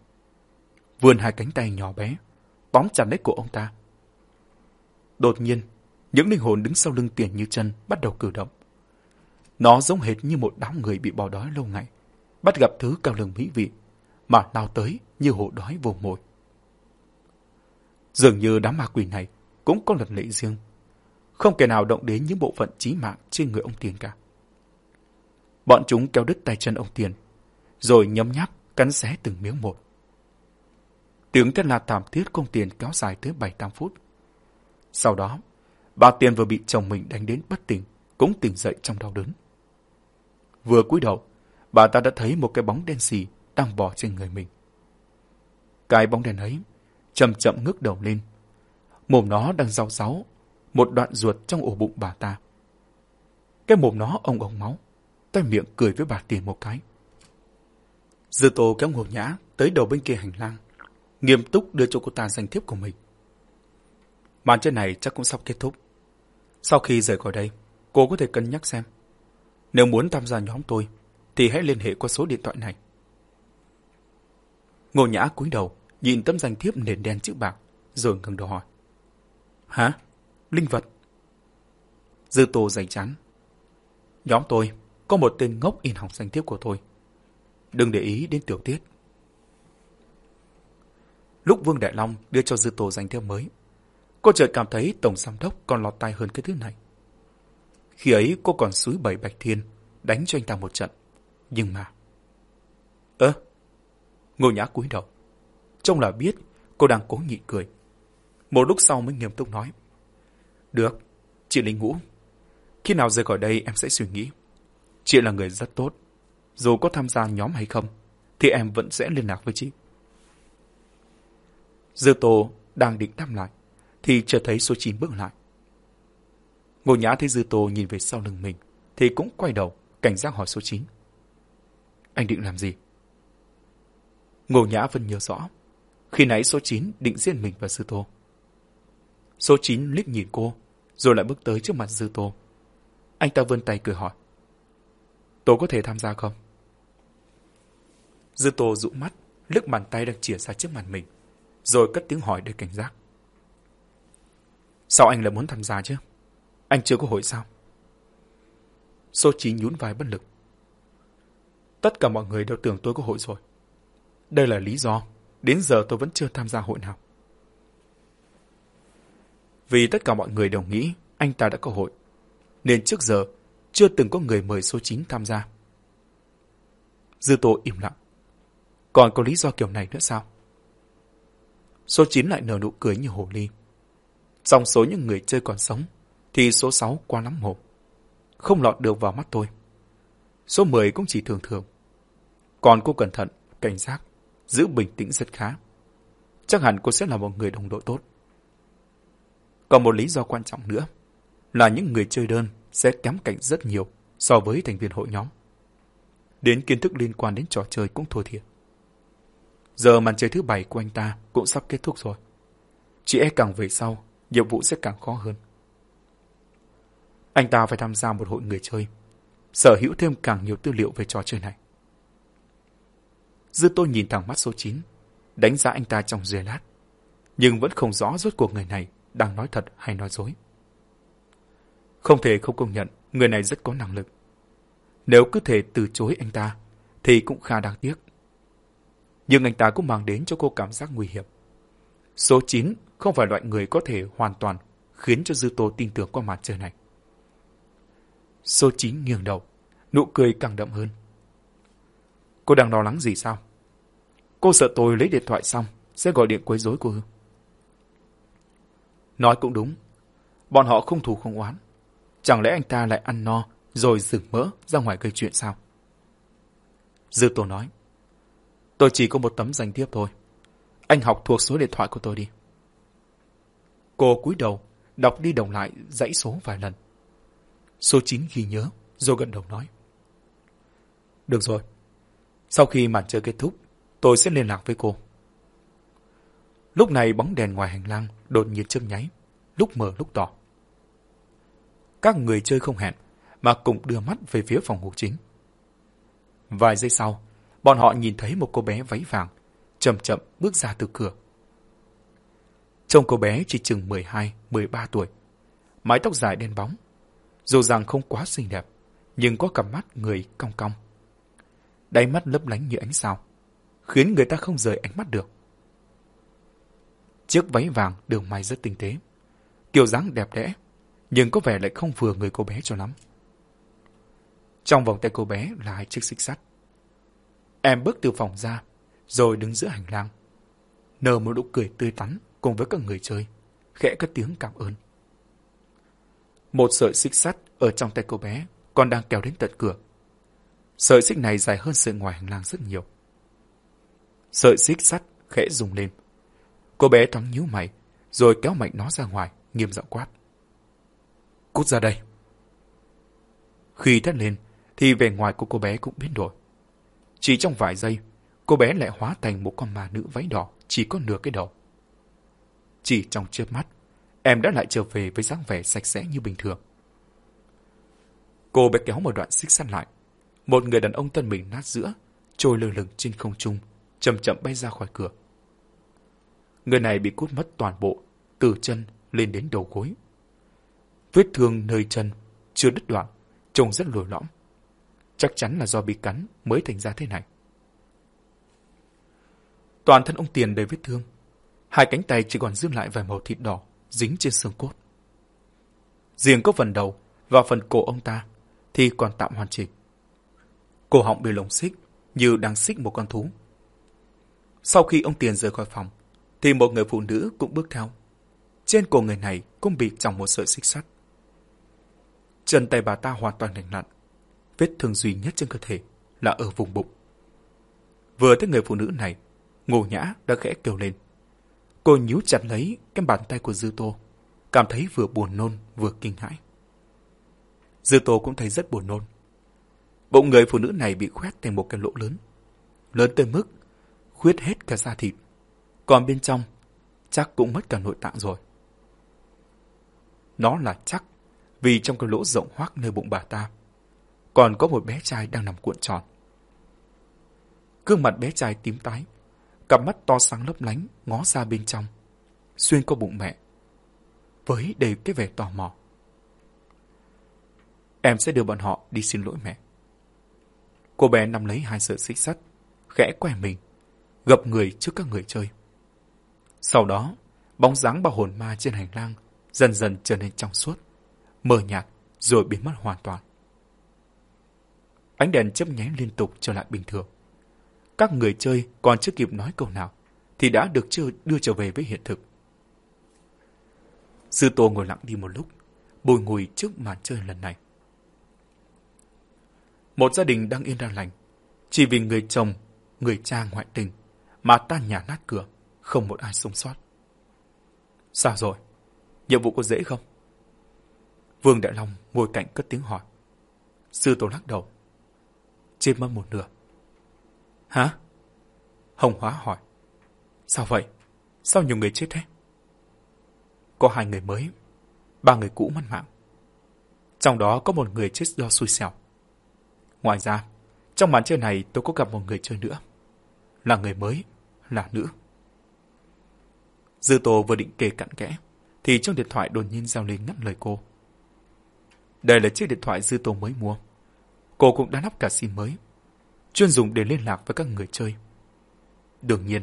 Vươn hai cánh tay nhỏ bé, tóm chặt lấy cổ ông ta, Đột nhiên, những linh hồn đứng sau lưng tiền như chân bắt đầu cử động, Nó giống hệt như một đám người bị bỏ đói lâu ngày, bắt gặp thứ cao lương mỹ vị, mà lao tới như hổ đói vô mồi. Dường như đám ma quỷ này cũng có luật lệ riêng, không kẻ nào động đến những bộ phận chí mạng trên người ông Tiền cả. Bọn chúng kéo đứt tay chân ông Tiền, rồi nhấm nháp cắn xé từng miếng một. Tiếng thét la thảm thiết công tiền kéo dài tới 7-8 phút. Sau đó, bà Tiền vừa bị chồng mình đánh đến bất tỉnh, cũng tỉnh dậy trong đau đớn. Vừa cúi đầu, bà ta đã thấy một cái bóng đen xì đang bò trên người mình. Cái bóng đen ấy chậm chậm ngước đầu lên. Mồm nó đang rau ráu, một đoạn ruột trong ổ bụng bà ta. Cái mồm nó ông ông máu, tay miệng cười với bà Tiền một cái. Dư Tô kéo Ngô Nhã tới đầu bên kia hành lang, nghiêm túc đưa cho cô ta danh thiếp của mình. Màn chơi này chắc cũng sắp kết thúc. Sau khi rời khỏi đây, cô có thể cân nhắc xem. Nếu muốn tham gia nhóm tôi, thì hãy liên hệ qua số điện thoại này. Ngô Nhã cúi đầu, nhìn tấm danh thiếp nền đen chữ bạc, rồi ngẩng đầu hỏi. Hả? Linh vật? Dư Tô dày chán. Nhóm tôi có một tên ngốc in hỏng danh thiếp của tôi. Đừng để ý đến tiểu tiết. Lúc Vương Đại Long đưa cho Dư Tô danh thiếp mới, cô chợt cảm thấy Tổng Giám Đốc còn lọt tai hơn cái thứ này. Khi ấy cô còn suối bảy Bạch Thiên, đánh cho anh ta một trận. Nhưng mà... Ơ! Ngô Nhã cúi đầu. Trông là biết cô đang cố nhịn cười. Một lúc sau mới nghiêm túc nói. Được, chị Linh Ngũ. Khi nào rời khỏi đây em sẽ suy nghĩ. Chị là người rất tốt. Dù có tham gia nhóm hay không, thì em vẫn sẽ liên lạc với chị. Dư Tô đang định đáp lại, thì chợt thấy số 9 bước lại. Ngô Nhã thấy Dư Tô nhìn về sau lưng mình, thì cũng quay đầu, cảnh giác hỏi số 9. Anh định làm gì? Ngô Nhã vẫn nhớ rõ, khi nãy số 9 định giết mình và Dư Tô. Số 9 liếc nhìn cô, rồi lại bước tới trước mặt Dư Tô. Anh ta vươn tay cười hỏi. Tôi có thể tham gia không? Dư Tô dụ mắt, lướt bàn tay đang chìa ra trước mặt mình, rồi cất tiếng hỏi để cảnh giác. Sao anh lại muốn tham gia chứ? Anh chưa có hội sao? Số 9 nhún vai bất lực. Tất cả mọi người đều tưởng tôi có hội rồi. Đây là lý do, đến giờ tôi vẫn chưa tham gia hội nào. Vì tất cả mọi người đều nghĩ anh ta đã có hội, nên trước giờ chưa từng có người mời số 9 tham gia. Dư Tô im lặng. Còn có lý do kiểu này nữa sao? Số 9 lại nở nụ cười như hồ ly. Trong số những người chơi còn sống, thì số 6 quá lắm mồm. Không lọt được vào mắt tôi. Số 10 cũng chỉ thường thường. Còn cô cẩn thận, cảnh giác, giữ bình tĩnh rất khá. Chắc hẳn cô sẽ là một người đồng đội tốt. Còn một lý do quan trọng nữa là những người chơi đơn sẽ kém cạnh rất nhiều so với thành viên hội nhóm. Đến kiến thức liên quan đến trò chơi cũng thua thiệt. Giờ màn chơi thứ bảy của anh ta cũng sắp kết thúc rồi. Chỉ e càng về sau, nhiệm vụ sẽ càng khó hơn. Anh ta phải tham gia một hội người chơi, sở hữu thêm càng nhiều tư liệu về trò chơi này. Dư tôi nhìn thẳng mắt số 9, đánh giá anh ta trong giây lát, nhưng vẫn không rõ rốt cuộc người này đang nói thật hay nói dối. Không thể không công nhận người này rất có năng lực. Nếu cứ thể từ chối anh ta, thì cũng khá đáng tiếc. Nhưng anh ta cũng mang đến cho cô cảm giác nguy hiểm. Số 9 không phải loại người có thể hoàn toàn khiến cho Dư Tô tin tưởng qua mặt trời này. Số 9 nghiêng đầu, nụ cười càng đậm hơn. Cô đang lo lắng gì sao? Cô sợ tôi lấy điện thoại xong sẽ gọi điện quấy rối cô Hương. Nói cũng đúng. Bọn họ không thù không oán. Chẳng lẽ anh ta lại ăn no rồi dừng mỡ ra ngoài gây chuyện sao? Dư Tô nói. Tôi chỉ có một tấm danh thiếp thôi. Anh học thuộc số điện thoại của tôi đi. Cô cúi đầu, đọc đi đồng lại dãy số vài lần. Số 9 ghi nhớ, rồi gật đầu nói. Được rồi. Sau khi màn chơi kết thúc, tôi sẽ liên lạc với cô. Lúc này bóng đèn ngoài hành lang đột nhiên chớp nháy, lúc mở lúc tỏ. Các người chơi không hẹn, mà cùng đưa mắt về phía phòng ngủ chính. Vài giây sau, bọn họ nhìn thấy một cô bé váy vàng, chậm chậm bước ra từ cửa. Trông cô bé chỉ chừng 12, 13 tuổi, mái tóc dài đen bóng. Dù rằng không quá xinh đẹp, nhưng có cặp mắt người cong cong. Đáy mắt lấp lánh như ánh sao, khiến người ta không rời ánh mắt được. Chiếc váy vàng đường may rất tinh tế, kiểu dáng đẹp đẽ, nhưng có vẻ lại không vừa người cô bé cho lắm. Trong vòng tay cô bé là hai chiếc xích sắt. Em bước từ phòng ra, rồi đứng giữa hành lang. Nở một nụ cười tươi tắn cùng với các người chơi, khẽ cất tiếng cảm ơn. Một sợi xích sắt ở trong tay cô bé còn đang kéo đến tận cửa. Sợi xích này dài hơn sợi ngoài hành lang rất nhiều. Sợi xích sắt khẽ rung lên. Cô bé thoáng nhíu mày, rồi kéo mạnh nó ra ngoài, nghiêm giọng quát. Cút ra đây. Khi thét lên, thì vẻ ngoài của cô bé cũng biến đổi. Chỉ trong vài giây, cô bé lại hóa thành một con ma nữ váy đỏ chỉ có nửa cái đầu. Chỉ trong chớp mắt, em đã lại trở về với dáng vẻ sạch sẽ như bình thường. Cô bé kéo một đoạn xích sắt lại. Một người đàn ông thân mình nát giữa, trôi lơ lửng trên không trung, chậm chậm bay ra khỏi cửa. Người này bị cút mất toàn bộ, từ chân lên đến đầu gối. Vết thương nơi chân chưa đứt đoạn, trông rất lồi lõm. Chắc chắn là do bị cắn mới thành ra thế này. Toàn thân ông Tiền đầy vết thương. Hai cánh tay chỉ còn dư lại vài màu thịt đỏ dính trên xương cốt. Riêng có phần đầu và phần cổ ông ta thì còn tạm hoàn chỉnh. Cổ họng bị lồng xích như đang xích một con thú. Sau khi ông Tiền rời khỏi phòng, thì một người phụ nữ cũng bước theo. Trên cổ người này cũng bị trong một sợi xích sắt. Chân tay bà ta hoàn toàn lành lặn. Vết thương duy nhất trên cơ thể là ở vùng bụng. Vừa thấy người phụ nữ này, Ngô Nhã đã khẽ kêu lên. Cô nhíu chặt lấy cái bàn tay của Dư Tô, cảm thấy vừa buồn nôn vừa kinh hãi. Dư Tô cũng thấy rất buồn nôn. Bụng người phụ nữ này bị khoét thành một cái lỗ lớn. Lớn tới mức khuyết hết cả da thịt. Còn bên trong chắc cũng mất cả nội tạng rồi. Nó là chắc vì trong cái lỗ rộng hoác nơi bụng bà ta còn có một bé trai đang nằm cuộn tròn. Gương mặt bé trai tím tái, cặp mắt to sáng lấp lánh ngó ra bên trong, xuyên qua bụng mẹ, với đầy cái vẻ tò mò. Em sẽ đưa bọn họ đi xin lỗi mẹ. Cô bé nắm lấy hai sợi xích sắt, khẽ quay mình, gập người trước các người chơi. Sau đó, bóng dáng bà hồn ma trên hành lang dần dần trở nên trong suốt, mờ nhạt rồi biến mất hoàn toàn. Ánh đèn chớp nháy liên tục trở lại bình thường. Các người chơi còn chưa kịp nói câu nào thì đã được chưa đưa trở về với hiện thực. Sư Tô ngồi lặng đi một lúc, bồi ngồi trước màn chơi lần này. Một gia đình đang yên đang lành, chỉ vì người chồng, người cha ngoại tình mà tan nhà nát cửa, không một ai sống sót. Sao rồi? Nhiệm vụ có dễ không? Vương Đại Long ngồi cạnh cất tiếng hỏi. Sư Tô lắc đầu. Chết mất một nửa. Hả? Hồng Hóa hỏi. Sao vậy? Sao nhiều người chết thế? Có hai người mới, ba người cũ mất mạng. Trong đó có một người chết do xui xẻo. Ngoài ra, trong màn chơi này tôi có gặp một người chơi nữa. Là người mới, là nữ. Dư Tô vừa định kể cặn kẽ, thì trong điện thoại đột nhiên giao lên ngắt lời cô. Đây là chiếc điện thoại Dư Tô mới mua. Cô cũng đã lắp cả SIM mới, chuyên dùng để liên lạc với các người chơi. Đương nhiên,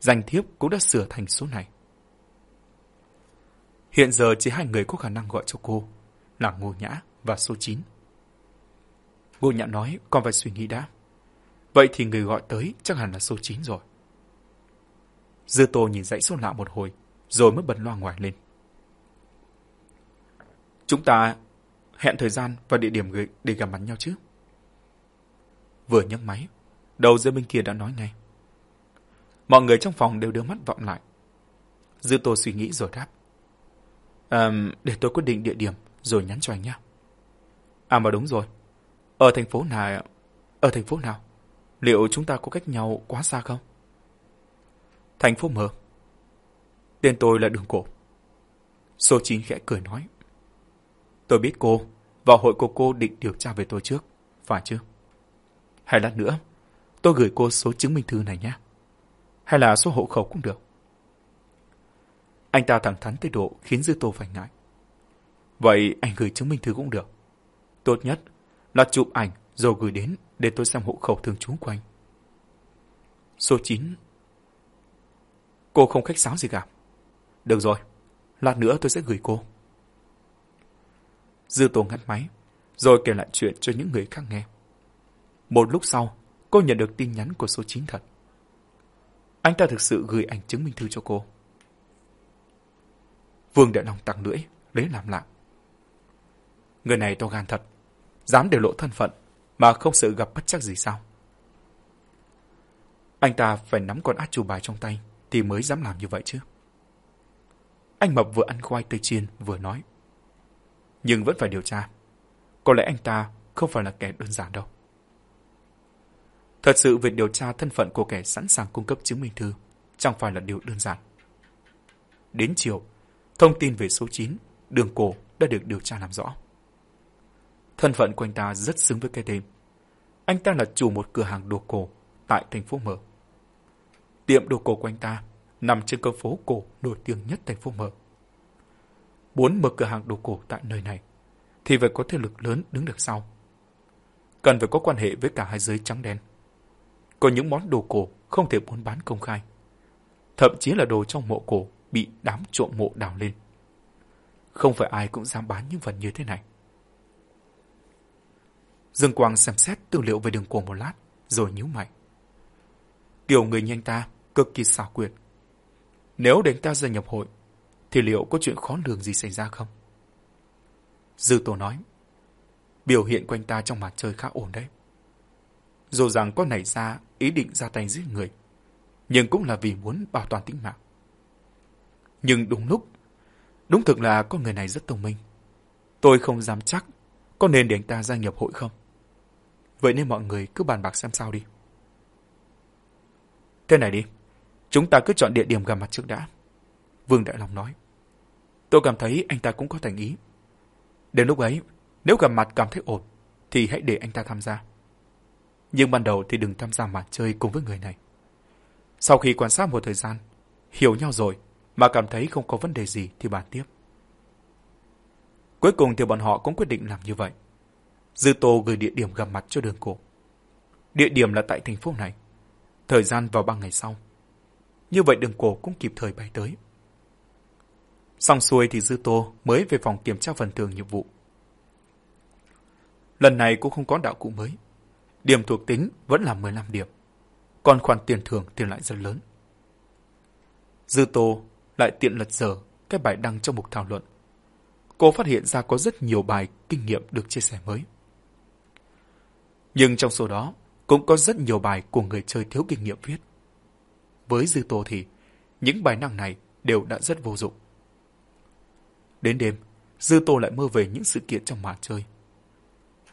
danh thiếp cũng đã sửa thành số này. Hiện giờ chỉ hai người có khả năng gọi cho cô là Ngô Nhã và số 9. Ngô Nhã nói còn phải suy nghĩ đã. Vậy thì người gọi tới chắc hẳn là số 9 rồi. Dư Tô nhìn dãy số lạ một hồi, rồi mới bật loa ngoài lên. Chúng ta hẹn thời gian và địa điểm để gặp mặt nhau chứ? Vừa nhấc máy, đầu dây bên kia đã nói ngay. Mọi người trong phòng đều đưa mắt vọng lại. Dư Tô suy nghĩ rồi đáp. Um, để tôi quyết định địa điểm rồi nhắn cho anh nhé. À mà đúng rồi. Ở thành phố nào? Ở thành phố nào? Liệu chúng ta có cách nhau quá xa không? Thành phố mờ. Tên tôi là Đường Cổ. Số 9 khẽ cười nói. Tôi biết cô, và hội của cô định điều tra về tôi trước, phải chứ? Hay lát nữa, tôi gửi cô số chứng minh thư này nhé. Hay là số hộ khẩu cũng được. Anh ta thẳng thắn tới độ khiến Dư Tô phải ngại. Vậy anh gửi chứng minh thư cũng được. Tốt nhất là chụp ảnh rồi gửi đến để tôi xem hộ khẩu thường trú của anh. Số 9 Cô không khách sáo gì cả. Được rồi, lát nữa tôi sẽ gửi cô. Dư Tô ngắt máy, rồi kể lại chuyện cho những người khác nghe. Một lúc sau, cô nhận được tin nhắn của số 9 thật. Anh ta thực sự gửi ảnh chứng minh thư cho cô. Vương Đại Long tăng lưỡi, lấy làm lạ. Người này to gan thật, dám để lộ thân phận mà không sợ gặp bất chắc gì sao. Anh ta phải nắm con át chủ bài trong tay thì mới dám làm như vậy chứ. Anh Mập vừa ăn khoai tây chiên vừa nói. Nhưng vẫn phải điều tra. Có lẽ anh ta không phải là kẻ đơn giản đâu. Thật sự việc điều tra thân phận của kẻ sẵn sàng cung cấp chứng minh thư chẳng phải là điều đơn giản. Đến chiều, thông tin về số 9, đường cổ đã được điều tra làm rõ. Thân phận của anh ta rất xứng với cái tên. Anh ta là chủ một cửa hàng đồ cổ tại thành phố Mở. Tiệm đồ cổ của anh ta nằm trên con phố cổ nổi tiếng nhất thành phố Mở. Muốn mở cửa hàng đồ cổ tại nơi này, thì phải có thế lực lớn đứng được sau. Cần phải có quan hệ với cả hai giới trắng đen. Có những món đồ cổ không thể buôn bán công khai. Thậm chí là đồ trong mộ cổ bị đám trộm mộ đào lên. Không phải ai cũng dám bán những vật như thế này. Dương Quang xem xét tư liệu về đường cổ một lát, rồi nhíu mày. Kiểu người nhanh ta cực kỳ xảo quyệt. Nếu đến ta gia nhập hội, thì liệu có chuyện khó lường gì xảy ra không? Dư Tổ nói, biểu hiện quanh ta trong mặt chơi khá ổn đấy. Dù rằng có nảy ra ý định ra tay giết người, nhưng cũng là vì muốn bảo toàn tính mạng. Nhưng đúng lúc, đúng thực là con người này rất thông minh. Tôi không dám chắc có nên để anh ta gia nhập hội không. Vậy nên mọi người cứ bàn bạc xem sao đi. Thế này đi, chúng ta cứ chọn địa điểm gặp mặt trước đã. Vương Đại Long nói. Tôi cảm thấy anh ta cũng có thành ý. Đến lúc ấy, nếu gặp mặt cảm thấy ổn, thì hãy để anh ta tham gia. Nhưng ban đầu thì đừng tham gia màn chơi cùng với người này. Sau khi quan sát một thời gian, hiểu nhau rồi, mà cảm thấy không có vấn đề gì thì bàn tiếp. Cuối cùng thì bọn họ cũng quyết định làm như vậy. Dư Tô gửi địa điểm gặp mặt cho đường cổ. Địa điểm là tại thành phố này. Thời gian vào ba ngày sau. Như vậy đường cổ cũng kịp thời bay tới. Xong xuôi thì Dư Tô mới về phòng kiểm tra phần thường nhiệm vụ. Lần này cũng không có đạo cụ mới. Điểm thuộc tính vẫn là 15 điểm. Còn khoản tiền thưởng thì lại rất lớn. Dư Tô lại tiện lật dở cái bài đăng trong mục thảo luận. Cô phát hiện ra có rất nhiều bài kinh nghiệm được chia sẻ mới. Nhưng trong số đó cũng có rất nhiều bài của người chơi thiếu kinh nghiệm viết. Với Dư Tô thì những bài năng này đều đã rất vô dụng. Đến đêm, Dư Tô lại mơ về những sự kiện trong màn chơi.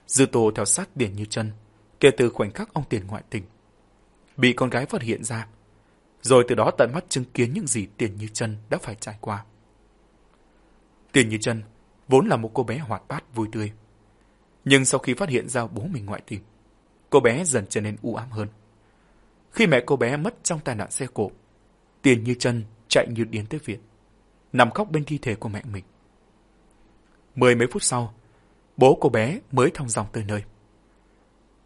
Dư Tô theo sát biển Như chân kể từ khoảnh khắc ông Tiền ngoại tình. Bị con gái phát hiện ra, rồi từ đó tận mắt chứng kiến những gì Tiền Như chân đã phải trải qua. Tiền Như chân vốn là một cô bé hoạt bát vui tươi. Nhưng sau khi phát hiện ra bố mình ngoại tình, cô bé dần trở nên u ám hơn. Khi mẹ cô bé mất trong tai nạn xe cộ, Tiền Như chân chạy như điên tới viện, nằm khóc bên thi thể của mẹ mình. Mười mấy phút sau, bố cô bé mới thong dòng tới nơi.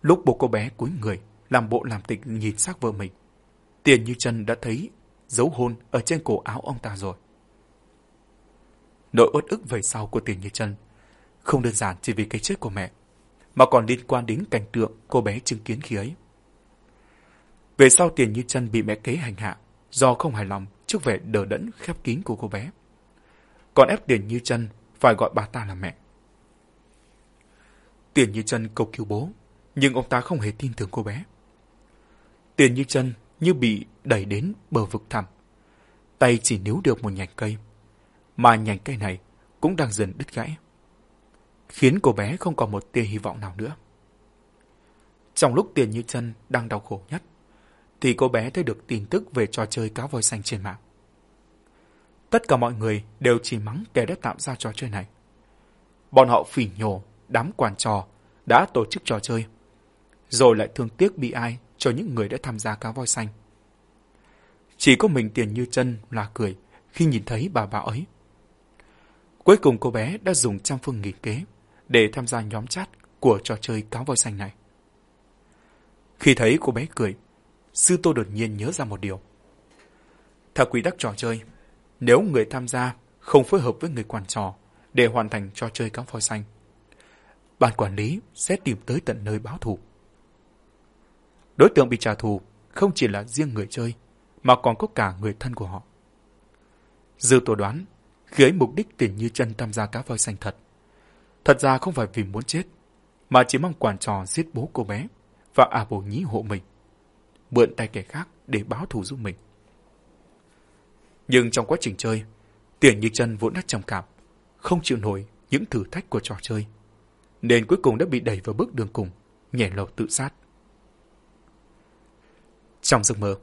Lúc bố cô bé cúi người, làm bộ làm tịch nhìn xác vợ mình, Tiền Như chân đã thấy dấu hôn ở trên cổ áo ông ta rồi. Nỗi uất ức về sau của Tiền Như chân không đơn giản chỉ vì cái chết của mẹ, mà còn liên quan đến cảnh tượng cô bé chứng kiến khi ấy. Về sau Tiền Như chân bị mẹ kế hành hạ do không hài lòng trước vẻ đờ đẫn khép kín của cô bé. Còn ép Tiền Như chân phải gọi bà ta là mẹ. Tiền Như chân cầu cứu bố, nhưng ông ta không hề tin tưởng cô bé. Tiền Như chân như bị đẩy đến bờ vực thẳm. Tay chỉ níu được một nhành cây, mà nhành cây này cũng đang dần đứt gãy. Khiến cô bé không còn một tia hy vọng nào nữa. Trong lúc Tiền Như chân đang đau khổ nhất, thì cô bé thấy được tin tức về trò chơi cá voi xanh trên mạng. Tất cả mọi người đều chỉ mắng kẻ đã tạo ra trò chơi này. Bọn họ phỉ nhổ, đám quản trò đã tổ chức trò chơi, rồi lại thương tiếc bị ai cho những người đã tham gia cá voi xanh. Chỉ có mình tiền như chân là cười khi nhìn thấy bà bà ấy. Cuối cùng cô bé đã dùng trăm phương nghìn kế để tham gia nhóm chat của trò chơi cá voi xanh này. Khi thấy cô bé cười, sư tô đột nhiên nhớ ra một điều. Theo quy tắc trò chơi, nếu người tham gia không phối hợp với người quản trò để hoàn thành trò chơi cá voi xanh, ban quản lý sẽ tìm tới tận nơi báo thù. Đối tượng bị trả thù không chỉ là riêng người chơi, mà còn có cả người thân của họ. Dư tổ đoán, khi ấy mục đích tình như chân tham gia cá voi xanh thật. Thật ra không phải vì muốn chết, mà chỉ mong quản trò giết bố cô bé và à bồ nhí hộ mình. Mượn tay kẻ khác để báo thù giúp mình. Nhưng trong quá trình chơi, tiền như chân vốn đã trầm cảm, không chịu nổi những thử thách của trò chơi. Nên cuối cùng đã bị đẩy vào bước đường cùng, nhảy lầu tự sát. Trong giấc mơ,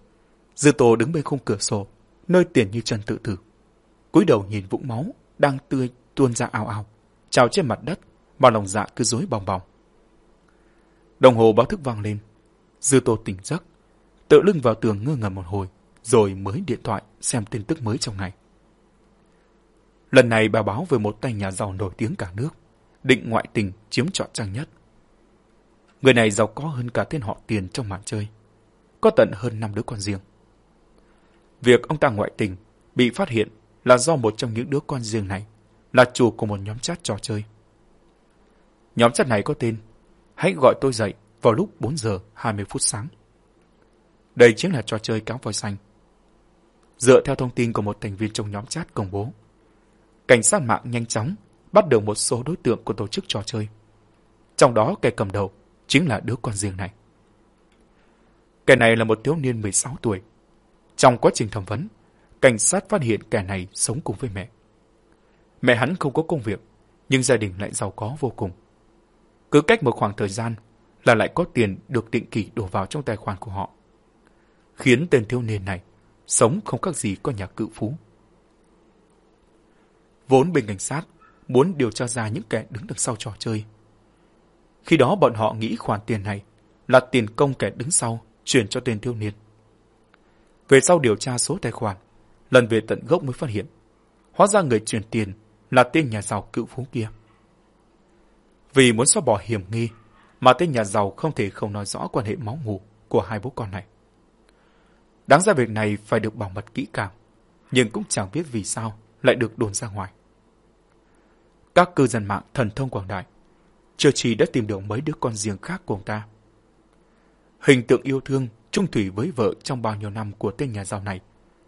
Dư Tô đứng bên khung cửa sổ, nơi tiền như chân tự tử. cúi đầu nhìn vũng máu đang tươi tuôn ra ao ao, trào trên mặt đất, mà lòng dạ cứ rối bòng bòng. Đồng hồ báo thức vang lên. Dư Tô tỉnh giấc, tự lưng vào tường ngơ ngẩn một hồi, rồi mới điện thoại xem tin tức mới trong ngày. Lần này bà báo về một tay nhà giàu nổi tiếng cả nước, định ngoại tình chiếm trọn trang nhất. Người này giàu có hơn cả tên họ tiền trong màn chơi, có tận hơn năm đứa con riêng. Việc ông ta ngoại tình bị phát hiện là do một trong những đứa con riêng này là chủ của một nhóm chat trò chơi. Nhóm chat này có tên Hãy gọi tôi dậy vào lúc 4 giờ 20 phút sáng. Đây chính là trò chơi cáo voi xanh. Dựa theo thông tin của một thành viên trong nhóm chat công bố, cảnh sát mạng nhanh chóng bắt được một số đối tượng của tổ chức trò chơi. Trong đó kẻ cầm đầu chính là đứa con riêng này. Kẻ này là một thiếu niên 16 tuổi. Trong quá trình thẩm vấn, cảnh sát phát hiện kẻ này sống cùng với mẹ. Mẹ hắn không có công việc, nhưng gia đình lại giàu có vô cùng. Cứ cách một khoảng thời gian là lại có tiền được định kỳ đổ vào trong tài khoản của họ. Khiến tên thiếu niên này sống không khác gì con nhà cự phú. Vốn bên cảnh sát muốn điều tra ra những kẻ đứng đằng sau trò chơi. Khi đó bọn họ nghĩ khoản tiền này là tiền công kẻ đứng sau chuyển cho tên thiếu niên. Về sau điều tra số tài khoản, lần về tận gốc mới phát hiện, hóa ra người chuyển tiền là tên nhà giàu cựu phú kia. Vì muốn xóa bỏ hiểm nghi, mà tên nhà giàu không thể không nói rõ quan hệ máu mủ của hai bố con này. Đáng ra việc này phải được bảo mật kỹ càng, nhưng cũng chẳng biết vì sao lại được đồn ra ngoài. Các cư dân mạng thần thông quảng đại, chưa chỉ đã tìm được mấy đứa con riêng khác của ông ta. Hình tượng yêu thương, trung thủy với vợ trong bao nhiêu năm của tên nhà giàu này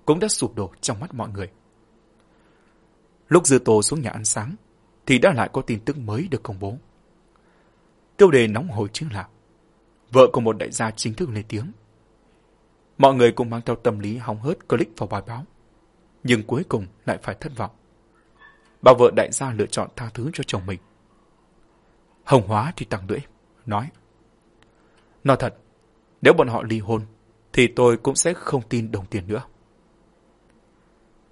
cũng đã sụp đổ trong mắt mọi người. Lúc Dư Tô xuống nhà ăn sáng, thì đã lại có tin tức mới được công bố. Tiêu đề nóng hổi chính là vợ của một đại gia chính thức lên tiếng. Mọi người cũng mang theo tâm lý hóng hớt click vào bài báo, nhưng cuối cùng lại phải thất vọng. Bà vợ đại gia lựa chọn tha thứ cho chồng mình. Hồng Hóa thì tăng lưỡi, nói Nói thật, nếu bọn họ ly hôn, thì tôi cũng sẽ không tin đồng tiền nữa.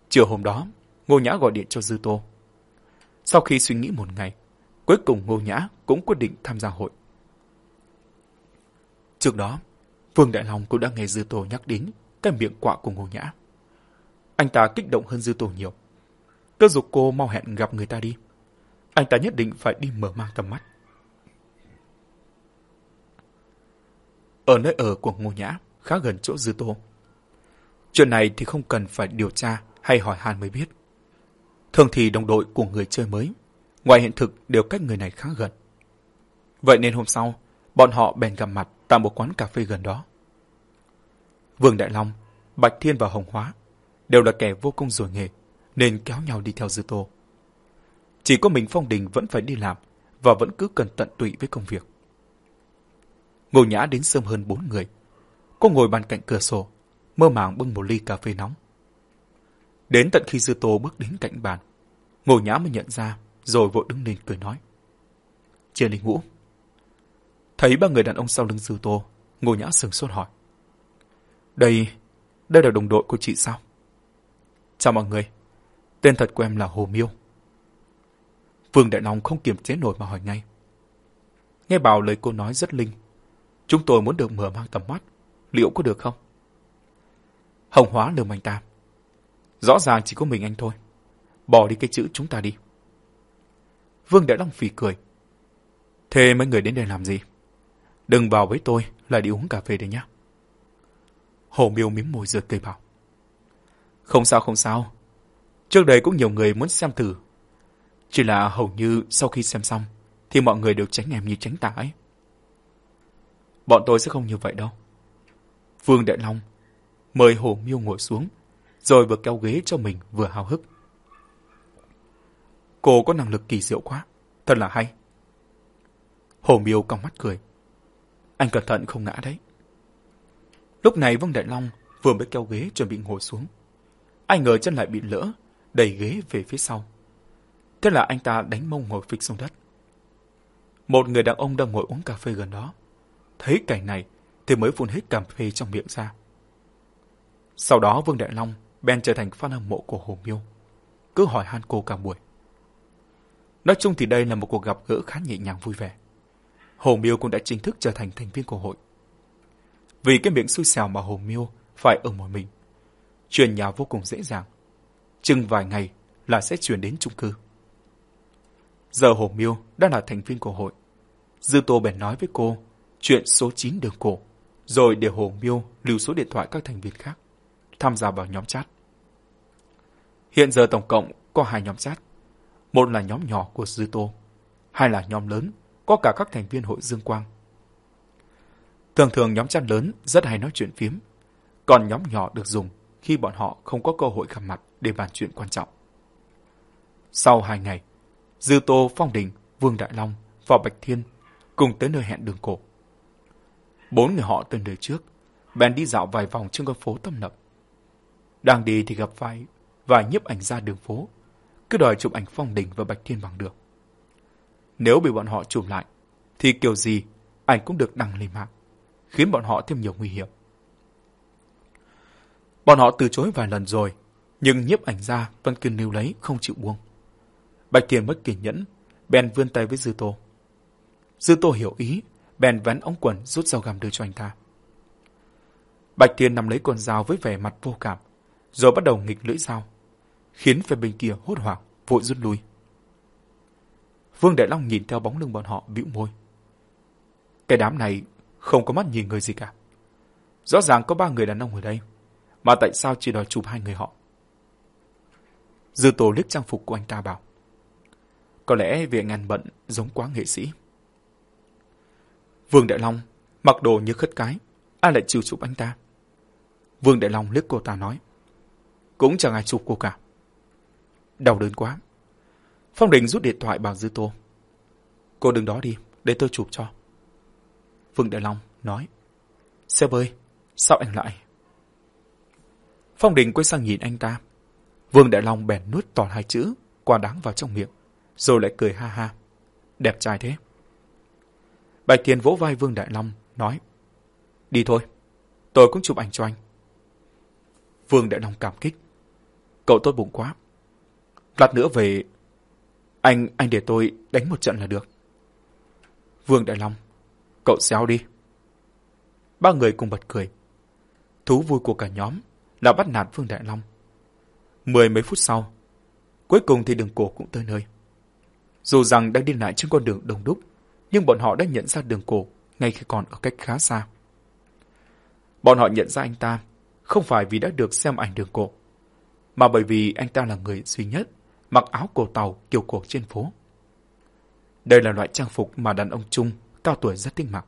Chiều hôm đó, Ngô Nhã gọi điện cho Dư Tô. Sau khi suy nghĩ một ngày, cuối cùng Ngô Nhã cũng quyết định tham gia hội. Trước đó, Vương Đại Long cũng đã nghe Dư Tô nhắc đến cái miệng quạ của Ngô Nhã. Anh ta kích động hơn Dư Tô nhiều. Cơ dục cô mau hẹn gặp người ta đi. Anh ta nhất định phải đi mở mang tầm mắt. Ở nơi ở của Ngô Nhã, khá gần chỗ Dư Tô. Chuyện này thì không cần phải điều tra hay hỏi han mới biết. Thường thì đồng đội của người chơi mới, ngoài hiện thực đều cách người này khá gần. Vậy nên hôm sau, bọn họ bèn gặp mặt tại một quán cà phê gần đó. Vương Đại Long, Bạch Thiên và Hồng Hóa đều là kẻ vô công rồi nghề, nên kéo nhau đi theo Dư Tô. Chỉ có mình Phong Đình vẫn phải đi làm và vẫn cứ cần tận tụy với công việc. Ngô Nhã đến sớm hơn bốn người. Cô ngồi bàn cạnh cửa sổ, mơ màng bưng một ly cà phê nóng. Đến tận khi Dư Tô bước đến cạnh bàn, Ngô Nhã mới nhận ra, rồi vội đứng lên cười nói. Chia Linh ngủ?" Thấy ba người đàn ông sau lưng Dư Tô, Ngô Nhã sừng sốt hỏi. Đây, đây là đồng đội của chị sao? Chào mọi người, tên thật của em là Hồ Miêu. Vương Đại Long không kiềm chế nổi mà hỏi ngay. Nghe bảo lời cô nói rất linh. Chúng tôi muốn được mở mang tầm mắt, liệu có được không? Hồng Hóa lườm anh ta. Rõ ràng chỉ có mình anh thôi. Bỏ đi cái chữ chúng ta đi. Vương Đại Long phì cười. Thế mấy người đến đây làm gì? Đừng vào với tôi là đi uống cà phê đấy nhá. Hồ Miêu mím môi rượt cười bảo. Không sao không sao. Trước đây cũng nhiều người muốn xem thử. Chỉ là hầu như sau khi xem xong thì mọi người đều tránh em như tránh tả ấy. Bọn tôi sẽ không như vậy đâu. Vương Đại Long mời Hồ Miêu ngồi xuống, rồi vừa kéo ghế cho mình vừa hào hức. Cô có năng lực kỳ diệu quá, thật là hay. Hồ Miêu cong mắt cười. Anh cẩn thận không ngã đấy. Lúc này Vương Đại Long vừa mới kéo ghế chuẩn bị ngồi xuống. Anh ngờ chân lại bị lỡ, đẩy ghế về phía sau. Thế là anh ta đánh mông ngồi phịch xuống đất. Một người đàn ông đang ngồi uống cà phê gần đó. Thấy cảnh này thì mới phun hết cà phê trong miệng ra. Sau đó Vương Đại Long bèn trở thành fan hâm mộ của Hồ Miêu. Cứ hỏi han cô cả buổi. Nói chung thì đây là một cuộc gặp gỡ khá nhẹ nhàng vui vẻ. Hồ Miêu cũng đã chính thức trở thành thành viên của hội. Vì cái miệng xui xẻo mà Hồ Miêu phải ở một mình. Chuyển nhà vô cùng dễ dàng. Chừng vài ngày là sẽ chuyển đến chung cư. Giờ Hồ Miêu đã là thành viên của hội. Dư Tô bèn nói với cô chuyện số 9 đường cổ, rồi để Hồ Miêu lưu số điện thoại các thành viên khác, tham gia vào nhóm chat. Hiện giờ tổng cộng có hai nhóm chat. Một là nhóm nhỏ của Dư Tô, hai là nhóm lớn, có cả các thành viên hội Dương Quang. Thường thường nhóm chat lớn rất hay nói chuyện phiếm, còn nhóm nhỏ được dùng khi bọn họ không có cơ hội gặp mặt để bàn chuyện quan trọng. Sau hai ngày, Dư Tô, Phong Đình, Vương Đại Long và Bạch Thiên cùng tới nơi hẹn đường cổ. Bốn người họ từ đời trước, bèn đi dạo vài vòng trên con phố tâm nập. Đang đi thì gặp phải vài nhiếp ảnh ra đường phố, cứ đòi chụp ảnh Phong Đình và Bạch Thiên bằng được. Nếu bị bọn họ chụp lại, thì kiểu gì ảnh cũng được đăng lên mạng, khiến bọn họ thêm nhiều nguy hiểm. Bọn họ từ chối vài lần rồi, nhưng nhiếp ảnh ra vẫn cứ níu lấy không chịu buông. Bạch Thiên mất kiên nhẫn, bèn vươn tay với Dư Tô. Dư Tô hiểu ý, bèn vén ống quần rút dao găm đưa cho anh ta. Bạch Thiên nắm lấy con dao với vẻ mặt vô cảm, rồi bắt đầu nghịch lưỡi dao, khiến phe bên kia hốt hoảng, vội rút lui. Vương Đại Long nhìn theo bóng lưng bọn họ bĩu môi. Cái đám này không có mắt nhìn người gì cả. Rõ ràng có ba người đàn ông ở đây, mà tại sao chỉ đòi chụp hai người họ? Dư Tô liếc trang phục của anh ta bảo. Có lẽ vì anh ăn bận giống quá nghệ sĩ. Vương Đại Long mặc đồ như khất cái, ai lại chịu chụp anh ta? Vương Đại Long liếc cô ta nói. Cũng chẳng ai chụp cô cả. Đau đớn quá. Phong Đình rút điện thoại bảo Dư Tô. Cô đừng đó đi, để tôi chụp cho. Vương Đại Long nói. Sếp ơi, sao anh lại? Phong Đình quay sang nhìn anh ta. Vương Đại Long bèn nuốt toàn hai chữ, quả đáng vào trong miệng, rồi lại cười ha ha. Đẹp trai thế. Bạch Thiên vỗ vai Vương Đại Long, nói. Đi thôi, tôi cũng chụp ảnh cho anh. Vương Đại Long cảm kích. Cậu tốt bụng quá. Lát nữa về... Anh, anh để tôi đánh một trận là được. Vương Đại Long, cậu xéo đi. Ba người cùng bật cười. Thú vui của cả nhóm là bắt nạt Vương Đại Long. Mười mấy phút sau, cuối cùng thì đường cổ cũng tới nơi. Dù rằng đang đi lại trên con đường đông đúc, nhưng bọn họ đã nhận ra đường cổ ngay khi còn ở cách khá xa. Bọn họ nhận ra anh ta không phải vì đã được xem ảnh đường cổ, mà bởi vì anh ta là người duy nhất mặc áo cổ tàu kiểu cổ trên phố. Đây là loại trang phục mà đàn ông Trung cao tuổi rất thích mặc.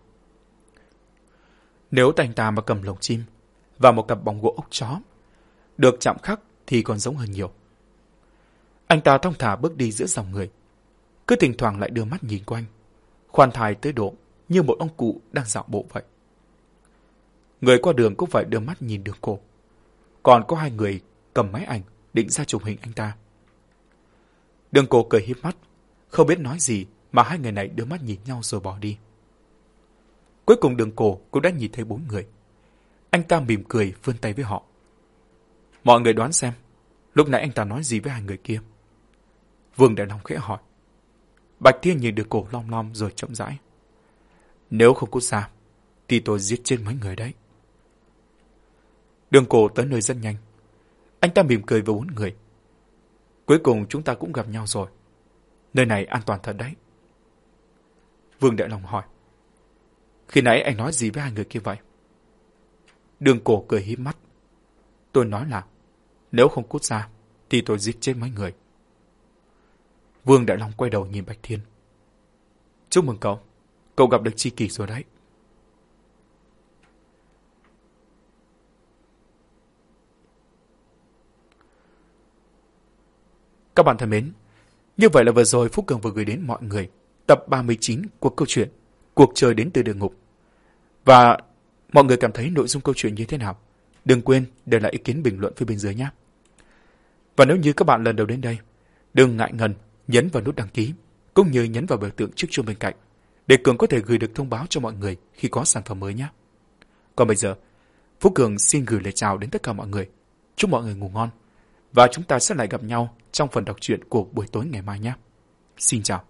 Nếu tay anh ta mà cầm lồng chim và một cặp bóng gỗ ốc chó, được chạm khắc thì còn giống hơn nhiều. Anh ta thong thả bước đi giữa dòng người, cứ thỉnh thoảng lại đưa mắt nhìn quanh khoan thai tới độ như một ông cụ đang dạo bộ vậy. Người qua đường cũng phải đưa mắt nhìn đường cô, Còn có hai người cầm máy ảnh định ra chụp hình anh ta. Đường cô cười hiếp mắt, không biết nói gì mà hai người này đưa mắt nhìn nhau rồi bỏ đi. Cuối cùng đường cổ cũng đã nhìn thấy bốn người. Anh ta mỉm cười vươn tay với họ. Mọi người đoán xem, lúc nãy anh ta nói gì với hai người kia? Vương Đại Long khẽ hỏi. Bạch Thiên nhìn được cổ long long rồi chậm rãi. Nếu không cút xa, thì tôi giết chết mấy người đấy. Đường cổ tới nơi rất nhanh. Anh ta mỉm cười với bốn người. Cuối cùng chúng ta cũng gặp nhau rồi. Nơi này an toàn thật đấy. Vương Đại Long hỏi. Khi nãy anh nói gì với hai người kia vậy? Đường cổ cười hí mắt. Tôi nói là, nếu không cút ra, thì tôi giết chết mấy người. Vương Đại Long quay đầu nhìn Bạch Thiên. Chúc mừng cậu, cậu gặp được chi kỷ rồi đấy. Các bạn thân mến, như vậy là vừa rồi Phúc Cường vừa gửi đến mọi người tập 39 của câu chuyện Cuộc chơi đến từ địa ngục. Và mọi người cảm thấy nội dung câu chuyện như thế nào? Đừng quên để lại ý kiến bình luận phía bên dưới nhé. Và nếu như các bạn lần đầu đến đây, đừng ngại ngần nhấn vào nút đăng ký, cũng như nhấn vào biểu tượng chiếc chuông bên cạnh, để Cường có thể gửi được thông báo cho mọi người khi có sản phẩm mới nhé. Còn bây giờ, Phú Cường xin gửi lời chào đến tất cả mọi người. Chúc mọi người ngủ ngon. Và chúng ta sẽ lại gặp nhau trong phần đọc truyện của buổi tối ngày mai nhé. Xin chào.